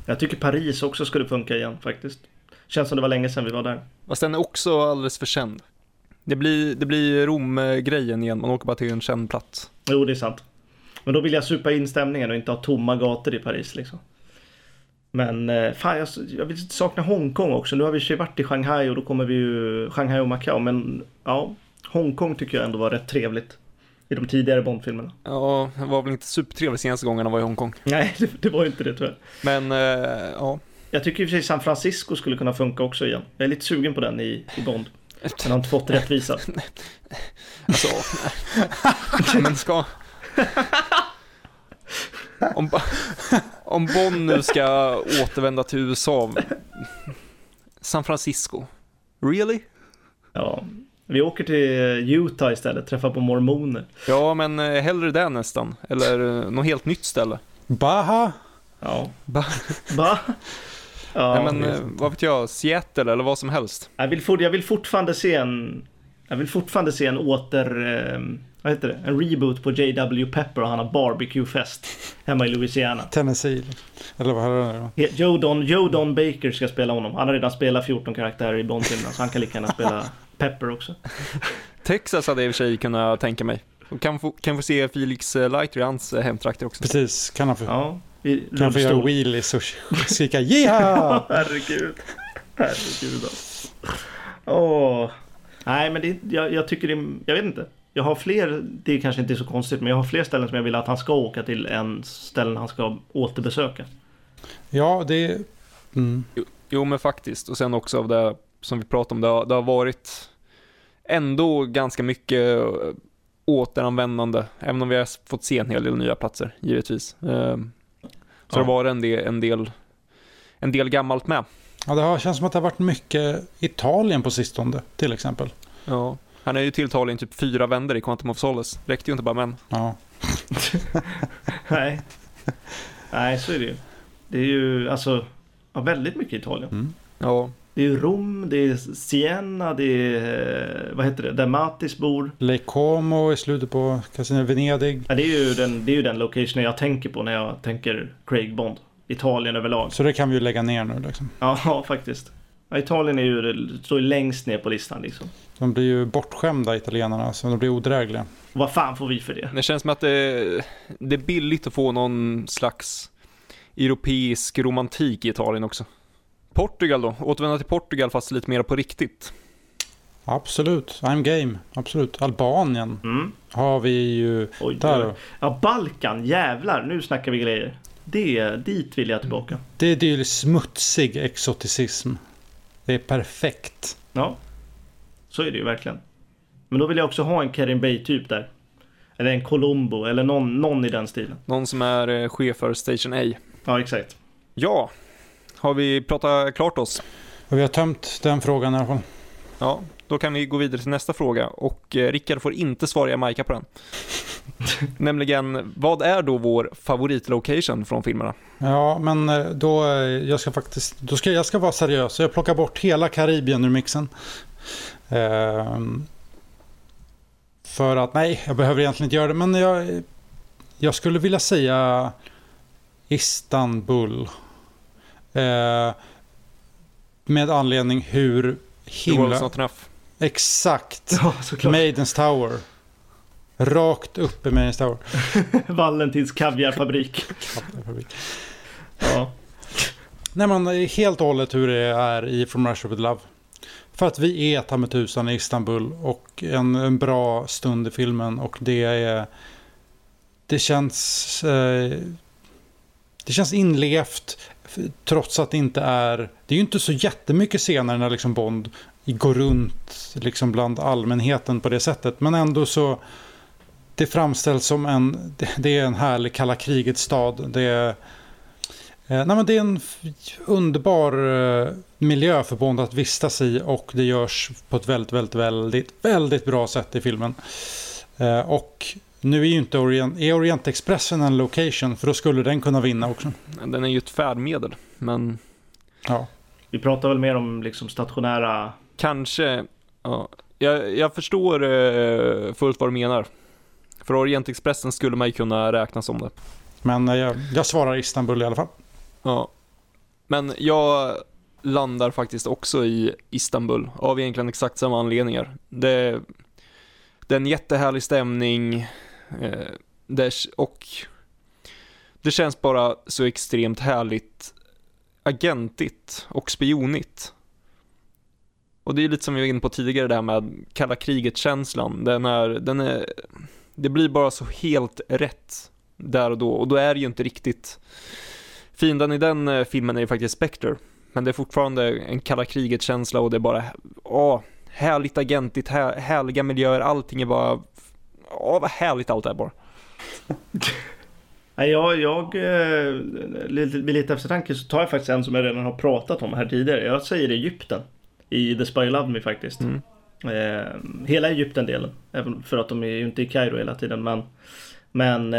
Speaker 2: Jag tycker Paris också skulle funka igen faktiskt. Känns som det var länge sedan vi var där.
Speaker 1: Fast den är också alldeles för känd. Det blir, det blir Rom-grejen igen, man åker bara till en känd plats.
Speaker 2: Jo, det är sant. Men då vill jag supa in stämningen och inte ha tomma gator i Paris liksom. Men eh, fan, jag, jag vill sakna Hongkong också. Nu har vi i sig varit i Shanghai och då kommer vi ju Shanghai och Macau. Men ja, Hongkong tycker jag ändå var rätt trevligt. I de tidigare Bondfilmerna.
Speaker 1: Ja, det var väl inte supertrevligt senaste gången han var i Hongkong.
Speaker 2: Nej, det, det var ju inte det tyvärr.
Speaker 1: Men, eh, ja.
Speaker 2: Jag tycker i och för sig San Francisco skulle kunna funka också igen. Jag är lite sugen på den i, i Bond. Men har inte fått rättvisa.
Speaker 1: Alltså, men ska... Om, om Bonn nu ska återvända till USA, San Francisco, really?
Speaker 2: Ja. Vi åker till Utah istället, träffar på mormoner.
Speaker 1: Ja, men eh, hellre det nästan, eller eh, något helt nytt ställe.
Speaker 3: Baha.
Speaker 2: Ja.
Speaker 1: Ba-
Speaker 2: Va? Ja,
Speaker 1: Nej, men eh, vad vet jag, Seattle eller vad som helst.
Speaker 2: jag, vill fort, jag vill fortfarande se en... Jag vill fortfarande se en åter... Eh, vad heter det? En reboot på J.W. Pepper och han har barbecue-fest hemma i Louisiana.
Speaker 3: Tennessee. Eller vad är det?
Speaker 2: He- Joe Don, Joe Don Baker ska spela honom. Han har redan spelat 14 karaktärer i Bond-filmerna så han kan lika gärna spela Pepper också.
Speaker 1: Texas hade jag i och för sig kunnat tänka mig. Och kan få, kan få se Felix eh, Leiter i hans eh, hemtrakter också.
Speaker 3: Precis. Kan han få,
Speaker 2: Ja, i
Speaker 3: kan få göra wheelies och skrika yeah!
Speaker 2: Herregud. Herregud alltså. Åh. Nej men det, jag, jag tycker det jag vet inte. Jag har fler, det är kanske inte är så konstigt, men jag har fler ställen som jag vill att han ska åka till än ställen han ska återbesöka.
Speaker 3: Ja, det. Mm.
Speaker 1: Jo, men faktiskt. Och sen också av det som vi pratade om, det har, det har varit ändå ganska mycket eh, återanvändande, även om vi har fått se en hel del nya platser, givetvis. Så
Speaker 2: Ja.
Speaker 1: det var en del, en del, en del gammalt med.
Speaker 3: Ja, det har, känns som att det har varit mycket Italien på sistone, till exempel.
Speaker 1: Ja. Han är ju till Italien typ fyra vänder i Quantum of Solace. Räckte ju inte bara men.
Speaker 3: Ja.
Speaker 2: Nej. Nej, så är det ju. Det är ju alltså ja, väldigt mycket Italien.
Speaker 3: Mm.
Speaker 1: Ja.
Speaker 2: Det är Rom, det är Siena, det är eh, vad heter det, där Mattis bor.
Speaker 3: Lake Como i slutet på Casino Venedig.
Speaker 2: Ja, det, är ju den, det är ju den locationen jag tänker på när jag tänker Craig Bond. Italien överlag.
Speaker 3: Så det kan vi ju lägga ner nu liksom.
Speaker 2: Ja, faktiskt. Ja, Italien är ju, står ju längst ner på listan liksom.
Speaker 3: De blir ju bortskämda italienarna, så de blir odrägliga.
Speaker 2: Vad fan får vi för det?
Speaker 1: Det känns som att det, det är billigt att få någon slags europeisk romantik i Italien också. Portugal då? Återvända till Portugal fast lite mer på riktigt.
Speaker 3: Absolut, I'm game. Absolut. Albanien
Speaker 2: Mm.
Speaker 3: har vi ju
Speaker 2: Oj,
Speaker 3: där.
Speaker 2: Ja, Balkan, jävlar, nu snackar vi grejer. Det, dit vill jag tillbaka.
Speaker 3: Det är ju smutsig exoticism. Det är perfekt.
Speaker 2: Ja, så är det ju verkligen. Men då vill jag också ha en Kerim Bay-typ där. Eller en Colombo, eller någon, någon i den stilen.
Speaker 1: Någon som är eh, chef för Station A.
Speaker 2: Ja, exakt.
Speaker 1: Ja, har vi pratat klart oss?
Speaker 3: Vi har tömt den frågan i alla fall.
Speaker 1: Ja, då kan vi gå vidare till nästa fråga och eh, Rickard får inte svara Jamaica på den. Nämligen, vad är då vår favoritlocation från filmerna?
Speaker 3: Ja, men eh, då, eh, jag ska faktiskt, då ska, jag ska vara seriös. Jag plockar bort hela Karibien ur mixen. Ehm, för att, nej, jag behöver egentligen inte göra det. Men jag, jag skulle vilja säga Istanbul. Eh, med anledning hur
Speaker 1: The
Speaker 3: himla...
Speaker 1: not enough.
Speaker 3: Exakt.
Speaker 2: Ja, såklart.
Speaker 3: Maidens Tower. Rakt upp i Maidens Tower.
Speaker 2: Valentins kaviarfabrik. Ja.
Speaker 3: Nej men helt och hållet hur det är i From Russia With Love. För att vi är ta med tusan i Istanbul och en, en bra stund i filmen och det är... Det känns... Eh, det känns inlevt trots att det inte är... Det är ju inte så jättemycket scener när liksom Bond går runt liksom bland allmänheten på det sättet. Men ändå så... Det framställs som en... Det, är en härlig kalla krigets stad. Det är... Eh, nej men det är en underbar eh, miljö för Bond att vistas i och det görs på ett väldigt, väldigt, väldigt, väldigt bra sätt i filmen. Eh, och nu är ju inte Orient, är Orientexpressen en location för då skulle den kunna vinna också.
Speaker 1: Den är ju ett färdmedel, men
Speaker 3: Ja,
Speaker 2: Vi pratar väl mer om liksom stationära...
Speaker 1: kanske... Ja, jag, jag förstår eh, fullt vad du menar. För Orientexpressen skulle man ju kunna räkna som det.
Speaker 3: men eh, jag, jag svarar Istanbul i alla fall.
Speaker 1: Ja. Men jag landar faktiskt också i Istanbul av egentligen exakt samma anledningar. Det, det är en jättehärlig stämning eh, och det känns bara så extremt härligt agentigt och spionigt. Och det är lite som vi var inne på tidigare det här med kalla kriget-känslan. Den är, den är, det blir bara så helt rätt där och då och då är det ju inte riktigt Fienden i den eh, filmen är ju faktiskt Spectre. Men det är fortfarande en kalla kriget-känsla och det är bara, åh, härligt agentigt, här, härliga miljöer, allting är bara, åh vad härligt allt är bara.
Speaker 2: Nej, jag, jag eh, lite- vid lite eftertanke så tar jag faktiskt en som jag redan har pratat om här tidigare. Jag säger Egypten. I The Spy Who Loved Me faktiskt.
Speaker 1: Mm.
Speaker 2: Eh, hela Egypten-delen. Även för att de är ju inte i Kairo hela tiden. Men, men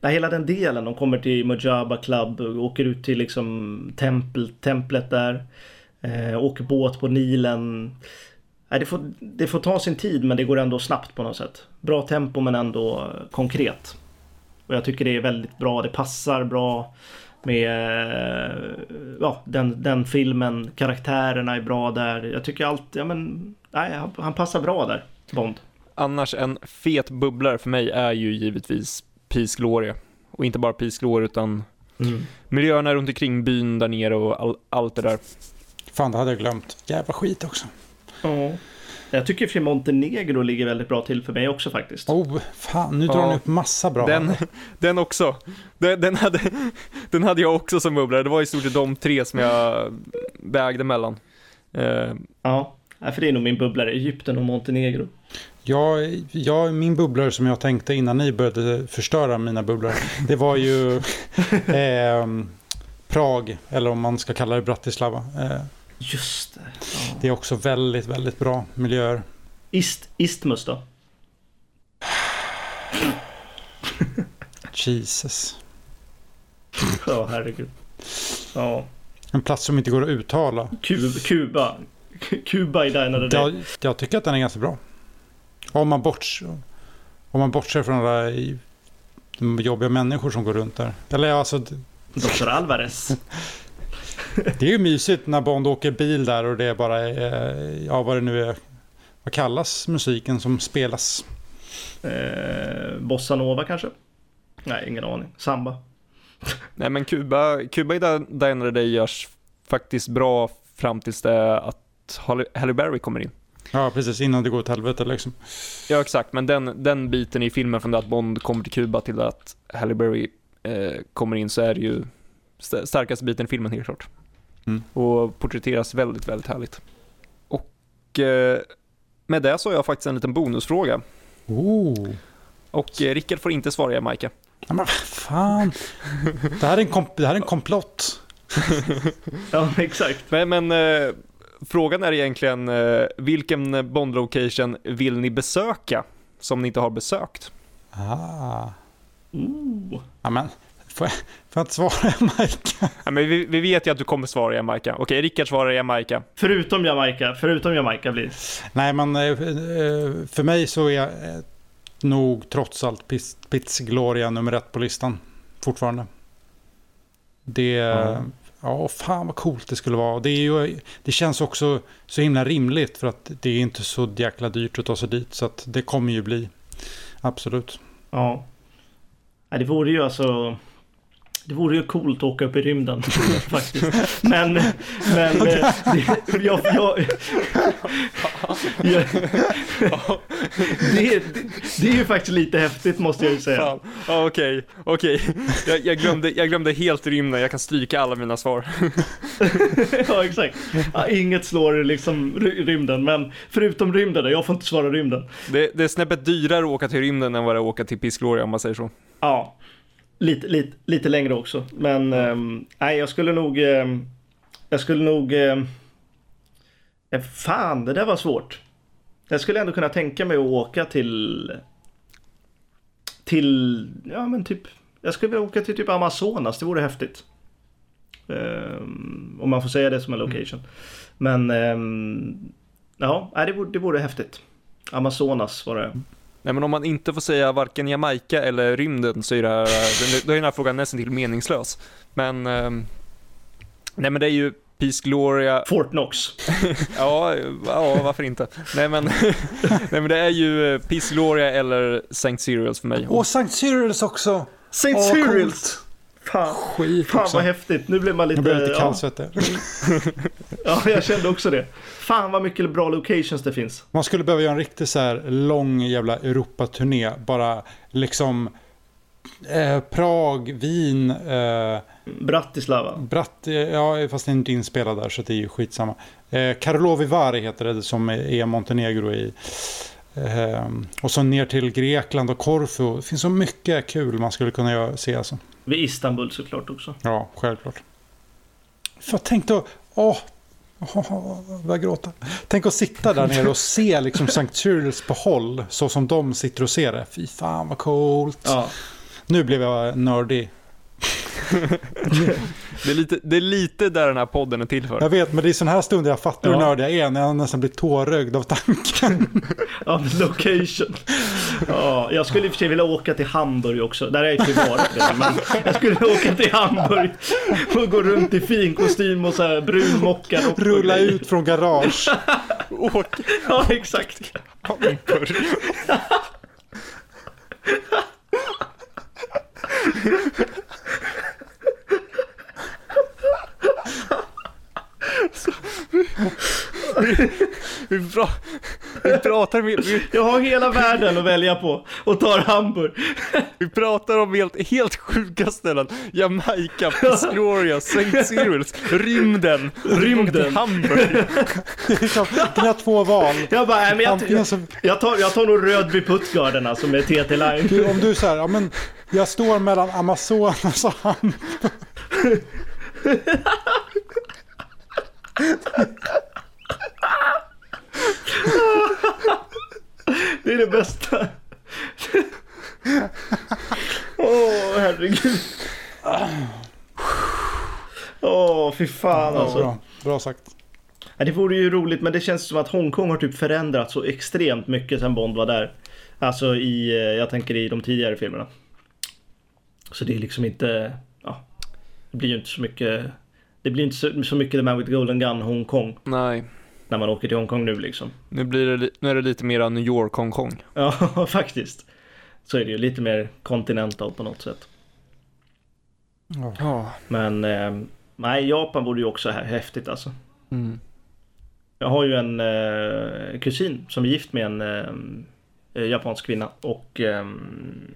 Speaker 2: ja, hela den delen. De kommer till Mojaba Club och åker ut till liksom tempel, templet där. Eh, åker båt på Nilen. Nej, det, får, det får ta sin tid men det går ändå snabbt på något sätt. Bra tempo men ändå konkret. Och jag tycker det är väldigt bra. Det passar bra med ja, den, den filmen. Karaktärerna är bra där. Jag tycker allt, ja men, nej, han, passar bra där, Bond.
Speaker 1: Annars en fet bubblare för mig är ju givetvis Peace Gloria. Och inte bara Peace Gloria utan miljöerna runt omkring byn där nere och all, allt det där.
Speaker 3: Fan, det hade jag glömt. Jävla skit också.
Speaker 2: Ja. Jag tycker för Montenegro ligger väldigt bra till för mig också faktiskt.
Speaker 3: Oh, fan, nu drar
Speaker 1: Ja.
Speaker 3: ni upp massa bra.
Speaker 1: Den, den också. Den, den, hade, den hade jag också som bubblare. Det var i stort sett de tre som jag vägde mellan. Eh,
Speaker 2: Ja, för det är nog min bubblare. Egypten och Montenegro.
Speaker 3: Jag, jag, min bubblare som jag tänkte innan ni började förstöra mina bubblare. Det var ju ehm, Prag, eller om man ska kalla det Bratislava. Eh,
Speaker 2: Just det. Ja.
Speaker 3: det är också väldigt, väldigt bra miljöer.
Speaker 2: Ist, Istmus då?
Speaker 3: Jesus.
Speaker 2: Ja, herregud. Ja.
Speaker 3: En plats som inte går att uttala.
Speaker 2: Kuba. Kuba, Kuba i Dine of.
Speaker 3: Jag, jag tycker att den är ganska bra. Om man, borts, om man bortser från alla jobbiga människor som går runt där. Eller ja, alltså,
Speaker 2: Dr. Alvarez.
Speaker 3: det är ju mysigt när Bond åker bil där och det är bara, eh, ja vad det nu är. Vad kallas musiken som spelas?
Speaker 2: Eh, Bossa Nova kanske? Nej, ingen aning. Samba.
Speaker 1: nej men Kuba, Kuba i Diner Day görs faktiskt bra fram tills det att Halle Halle Berry kommer in.
Speaker 3: Ja, precis innan det går åt helvete liksom.
Speaker 1: Ja exakt, men den, den biten i filmen från det att Bond kommer till Kuba till att Halle Berry eh, kommer in så är det ju st- starkaste biten i filmen helt klart.
Speaker 3: Mm.
Speaker 1: Och porträtteras väldigt, väldigt härligt. Och eh, med det så har jag faktiskt en liten bonusfråga.
Speaker 3: Oh.
Speaker 1: Och eh, Rickard får inte svara Jamaica.
Speaker 3: Ja, men vad fan. Det här är en, kom- det här är en komplott.
Speaker 2: Ja, exakt.
Speaker 1: Men, men eh, frågan är egentligen eh, vilken Bond-location vill ni besöka som ni inte har besökt?
Speaker 3: Ah.
Speaker 2: Ooh.
Speaker 3: Ja, jag, får jag inte svara Jamaica?
Speaker 1: Ja, men vi, vi vet ju att du kommer svara Jamaica. Okej, Rickard svarar Jamaica.
Speaker 2: Förutom Jamaica, förutom Jamaica blir
Speaker 3: Nej, men eh, eh, för mig så är eh, nog trots allt Pis- Piz Gloria nummer ett på listan. Fortfarande. Det...
Speaker 2: Ja.
Speaker 3: Ja, fan vad coolt det skulle vara. Det, är ju, det känns också så himla rimligt för att det är inte så jäkla dyrt att ta sig dit. Så att det kommer ju bli. Absolut.
Speaker 2: Ja. Nej, det vore ju alltså... Det vore ju coolt att åka upp i rymden faktiskt. Men, men eh, det, jag, jag, jag, det, det, är ju faktiskt lite häftigt måste jag ju säga.
Speaker 1: Ja, okej, okej. Jag, jag, glömde, jag glömde helt rymden, jag kan stryka alla mina svar.
Speaker 2: ja, exakt. Ja, inget slår liksom ry- rymden, men förutom rymden, jag får inte svara rymden.
Speaker 1: Det, det är snäppet dyrare att åka till rymden än vad det är att åka till Piz Gloria om man säger så.
Speaker 2: Ja, lite, lite, lite längre också. Men ehm, nej, jag skulle nog... ehm, jag skulle nog... ehm, eh, fan, det där var svårt. Jag skulle ändå kunna tänka mig att åka till... Till... Ja, men typ... Jag skulle vilja åka till typ Amazonas, det vore häftigt. Ehm, om man får säga det som en location. Men... ja, det vore, det vore häftigt. Amazonas var det.
Speaker 1: Nej men om man inte får säga varken Jamaica eller rymden så är det här, då är den här frågan nästan till meningslös. Men, ehm, nej men det är ju Peace Gloria,
Speaker 2: Fort Knox.
Speaker 1: ja, ja varför inte? Nej men, nej men det är ju eh, Peace Gloria eller St. Cyrils för mig.
Speaker 3: Och St. Cyrils också.
Speaker 2: St.
Speaker 3: Åh,
Speaker 2: Cyrils! Fan,
Speaker 3: Skit
Speaker 2: fan
Speaker 3: också.
Speaker 2: vad häftigt. Nu blev man lite...
Speaker 3: Jag blev lite kallsvettig.
Speaker 2: ja, jag kände också det. Fan vad mycket bra locations det finns.
Speaker 3: Man skulle behöva göra en riktigt så här lång jävla Europaturné. Bara liksom eh, Prag, Wien, eh,
Speaker 2: Bratislava.
Speaker 3: Bratt, ja fast det är inte inspelad där så det är ju skitsamma. Eh, Karlovy Vary heter det som är Montenegro i. Eh, och så ner till Grekland och Korfu. Det finns så mycket kul man skulle kunna göra, se alltså.
Speaker 2: Vid Istanbul såklart också.
Speaker 3: Ja, självklart. För tänk då, åh, jag börjar gråta. Tänk att sitta där nere och se liksom St. Cyrils på håll, så som de sitter och ser det. Fy fan vad coolt.
Speaker 2: Ja.
Speaker 3: Nu blev jag nördig.
Speaker 1: Det är, lite, det är lite där den här podden är till för.
Speaker 3: Jag vet, men det är sådana här stunder jag fattar hur
Speaker 2: Ja.
Speaker 3: nördig jag är, när jag nästan blir tårögd av tanken.
Speaker 2: Ja, the location. Ja, jag skulle i och för sig vilja åka till Hamburg också. Där har jag inte varit men jag skulle åka till Hamburg och gå runt i fin kostym och så här brun och
Speaker 3: Rulla
Speaker 2: grejer.
Speaker 3: ut från garage.
Speaker 1: Åk
Speaker 2: Ja, exakt.
Speaker 1: Hamburg. Vi, pra, vi, pratar, vi, vi,
Speaker 2: Jag har hela världen att välja på och tar Hamburg.
Speaker 1: vi pratar om helt, helt sjuka ställen. Jamaica, Piscloria, St. Cyrils, rymden.
Speaker 2: Rymden.
Speaker 1: Hamburg.
Speaker 3: Det är liksom, dina två val.
Speaker 2: Jag bara, nej, men jag, jag, jag, tar, jag tar nog Rödby Puttgarden alltså med TT Line.
Speaker 3: du, om du säger, ja men jag står mellan Amazonas och Hamburg.
Speaker 2: Det är det bästa. Åh, herregud. Åh, fy fan alltså.
Speaker 3: bra, bra sagt.
Speaker 2: Ja, det vore ju roligt, men det känns som att Hongkong har typ förändrats så extremt mycket sedan Bond var där. Alltså i, eh, jag tänker i de tidigare filmerna. Så det är liksom inte, ja, det blir ju inte så mycket, det blir inte så, så mycket The Man with Golden Gun Hongkong
Speaker 1: Nej,
Speaker 2: när man åker till Hongkong nu liksom.
Speaker 1: nu, blir det, nu är det lite mera New York, Hongkong.
Speaker 2: Ja, faktiskt. Så är det ju lite mer continental på något sätt.
Speaker 3: Ja.
Speaker 2: Men eh, nej, Japan vore ju också här, häftigt alltså.
Speaker 1: Mm.
Speaker 2: Jag har ju en eh, kusin som är gift med en eh, japansk kvinna. Och eh,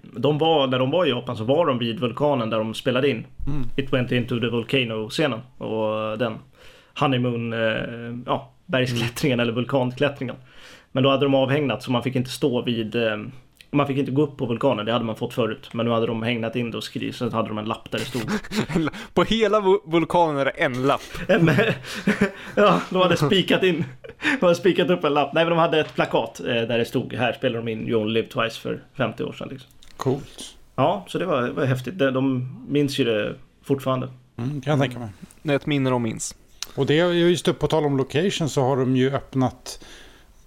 Speaker 2: de var, när de var i Japan så var de vid vulkanen där de spelade in.
Speaker 1: Mm.
Speaker 2: It went into the volcano-scenen. Och den honeymoon, eh, ja, bergsklättringen eller vulkanklättringen. Men då hade de avhägnat så man fick inte stå vid eh, Man fick inte gå upp på vulkanen, det hade man fått förut. Men nu hade de hängnat in det och skrivit, så hade de en lapp där det stod.
Speaker 1: På hela vu- vulkanen är det en lapp.
Speaker 2: Ja, de hade spikat in. De hade spikat upp en lapp. Nej, men de hade ett plakat eh, där det stod här spelar de in You Only Live Twice för 50 år sedan. Liksom.
Speaker 3: Coolt.
Speaker 2: Ja, så det var, det var häftigt. De, de minns ju det fortfarande.
Speaker 3: Mm, kan jag tänka mig.
Speaker 1: Det är ett minne de minns.
Speaker 3: Och det är just upp på tal om location så har de ju öppnat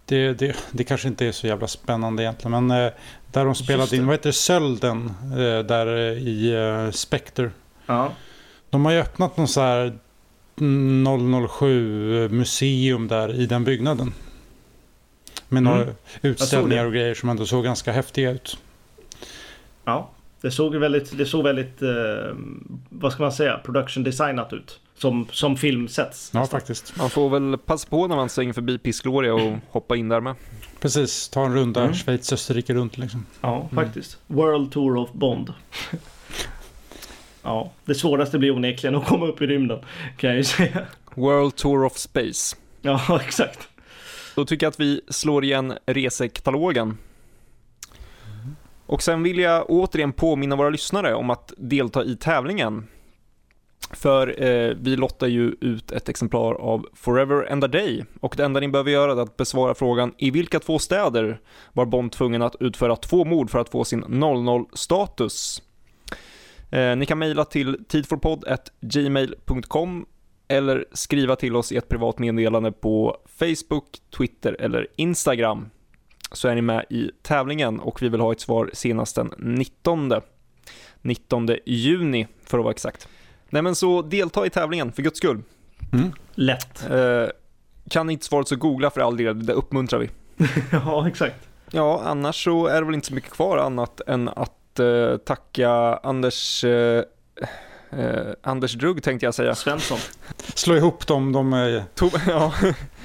Speaker 3: det, det, det kanske inte är så jävla spännande egentligen men eh, där de spelade in, vad heter det, Sölden eh, där eh, i eh, Spectre.
Speaker 2: Ja,
Speaker 3: De har ju öppnat någon så här 007 museum där i den byggnaden. Med
Speaker 2: Mm.
Speaker 3: några utställningar och grejer som ändå såg ganska häftiga ut.
Speaker 2: ja. Det såg väldigt, det såg väldigt, eh, vad ska man säga, production designat ut. Som, som film sätts.
Speaker 3: Ja, faktiskt.
Speaker 1: Man får väl passa på när man svänger förbi Piscloria och hoppa in där med.
Speaker 3: Precis, ta en runda
Speaker 2: Mm.
Speaker 3: Schweiz, Österrike runt liksom.
Speaker 2: Ja, faktiskt. World Tour of Bond. ja, det svåraste blir onekligen att komma upp i rymden. Kan jag ju säga.
Speaker 1: World Tour of Space.
Speaker 2: Ja, exakt.
Speaker 1: Då tycker jag att vi slår igen resekatalogen. Och sen vill jag återigen påminna våra lyssnare om att delta i tävlingen. För eh, vi lottar ju ut ett exemplar av Forever and a Day och det enda ni behöver göra är att besvara frågan i vilka två städer var Bond tvungen att utföra två mord för att få sin 00-status? Eh, ni kan mejla till tidforpodd.gmail.com eller skriva till oss i ett privat meddelande på Facebook, Twitter eller Instagram så är ni med i tävlingen och vi vill ha ett svar senast den 19. 19 juni för att vara exakt. Nej men så delta i tävlingen för guds skull.
Speaker 3: Mm.
Speaker 2: Lätt.
Speaker 1: Eh, kan ni inte svaret så googla för all del, det uppmuntrar vi.
Speaker 2: ja, exakt.
Speaker 1: Ja, annars så är det väl inte så mycket kvar annat än att eh, tacka Anders eh, eh, Anders Drugg tänkte jag säga.
Speaker 2: Svensson.
Speaker 3: Slå ihop dem, de är...
Speaker 1: Tom, ja,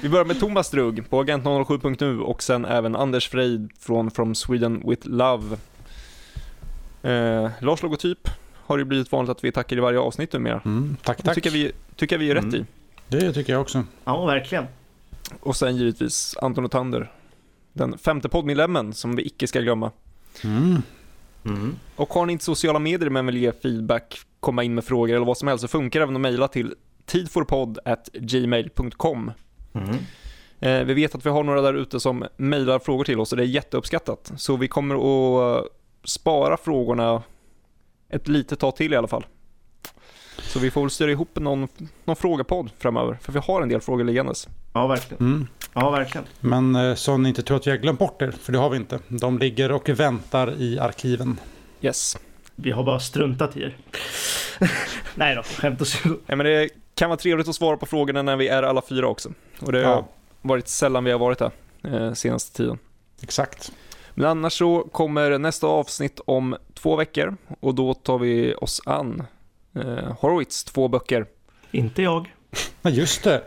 Speaker 1: vi börjar med Thomas Drugg på agent07.nu och sen även Anders Freid från From Sweden with Love. Eh, Lars logotyp har ju blivit vanligt att vi tackar i varje avsnitt numera.
Speaker 3: Mm, tack,
Speaker 1: Det
Speaker 3: tack.
Speaker 1: tycker vi, tycker vi är rätt
Speaker 2: Mm.
Speaker 1: i.
Speaker 3: Det tycker jag också.
Speaker 2: Ja, verkligen.
Speaker 1: Och sen givetvis Anton och Tander, den femte poddmedlemmen som vi icke ska glömma.
Speaker 3: Mm.
Speaker 2: Mm.
Speaker 1: Och har ni inte sociala medier men vill ge feedback, komma in med frågor eller vad som helst så funkar det även att mejla till tidforpodd.gmail.com.
Speaker 2: Mm.
Speaker 1: Eh, vi vet att vi har några där ute som mejlar frågor till oss och det är jätteuppskattat. Så vi kommer att spara frågorna ett litet tag till i alla fall. Så vi får väl styra ihop någon, någon frågepodd framöver, för vi har en del frågor liggandes.
Speaker 2: Ja, verkligen.
Speaker 3: Mm.
Speaker 2: Ja, verkligen.
Speaker 3: Men eh, så ni inte tror att vi har glömt bort er, för det har vi inte. De ligger och väntar i arkiven.
Speaker 1: Yes.
Speaker 2: Vi har bara struntat i er. Nej då, skämt åsido.
Speaker 1: Ja, men det kan vara trevligt att svara på frågorna när vi är alla fyra också. Och det har
Speaker 3: Ja.
Speaker 1: varit sällan vi har varit där eh, senaste tiden.
Speaker 3: Exakt.
Speaker 1: Men annars så kommer nästa avsnitt om två veckor och då tar vi oss an eh, Horowitz två böcker.
Speaker 2: Inte jag.
Speaker 3: Ja, just det.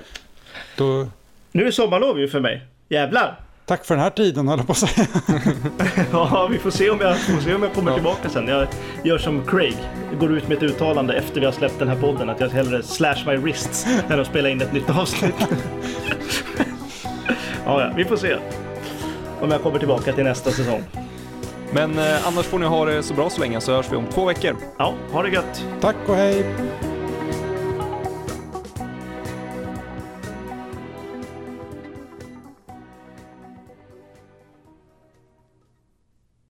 Speaker 3: Då,
Speaker 2: Nu är det sommarlov ju för mig. Jävlar!
Speaker 3: tack för den här tiden, höll jag på att säga.
Speaker 2: Ja, vi får se om jag, får se om jag kommer
Speaker 1: Ja.
Speaker 2: tillbaka sen. Jag gör som Craig. Jag går ut med ett uttalande efter vi har släppt den här podden att jag hellre slash my wrists än att spela in ett nytt avsnitt. ja, ja, vi får se. Om jag kommer tillbaka till nästa säsong.
Speaker 1: Men eh, annars får ni ha det så bra så länge så hörs vi om två veckor.
Speaker 2: Ja, ha det gött!
Speaker 3: Tack och hej.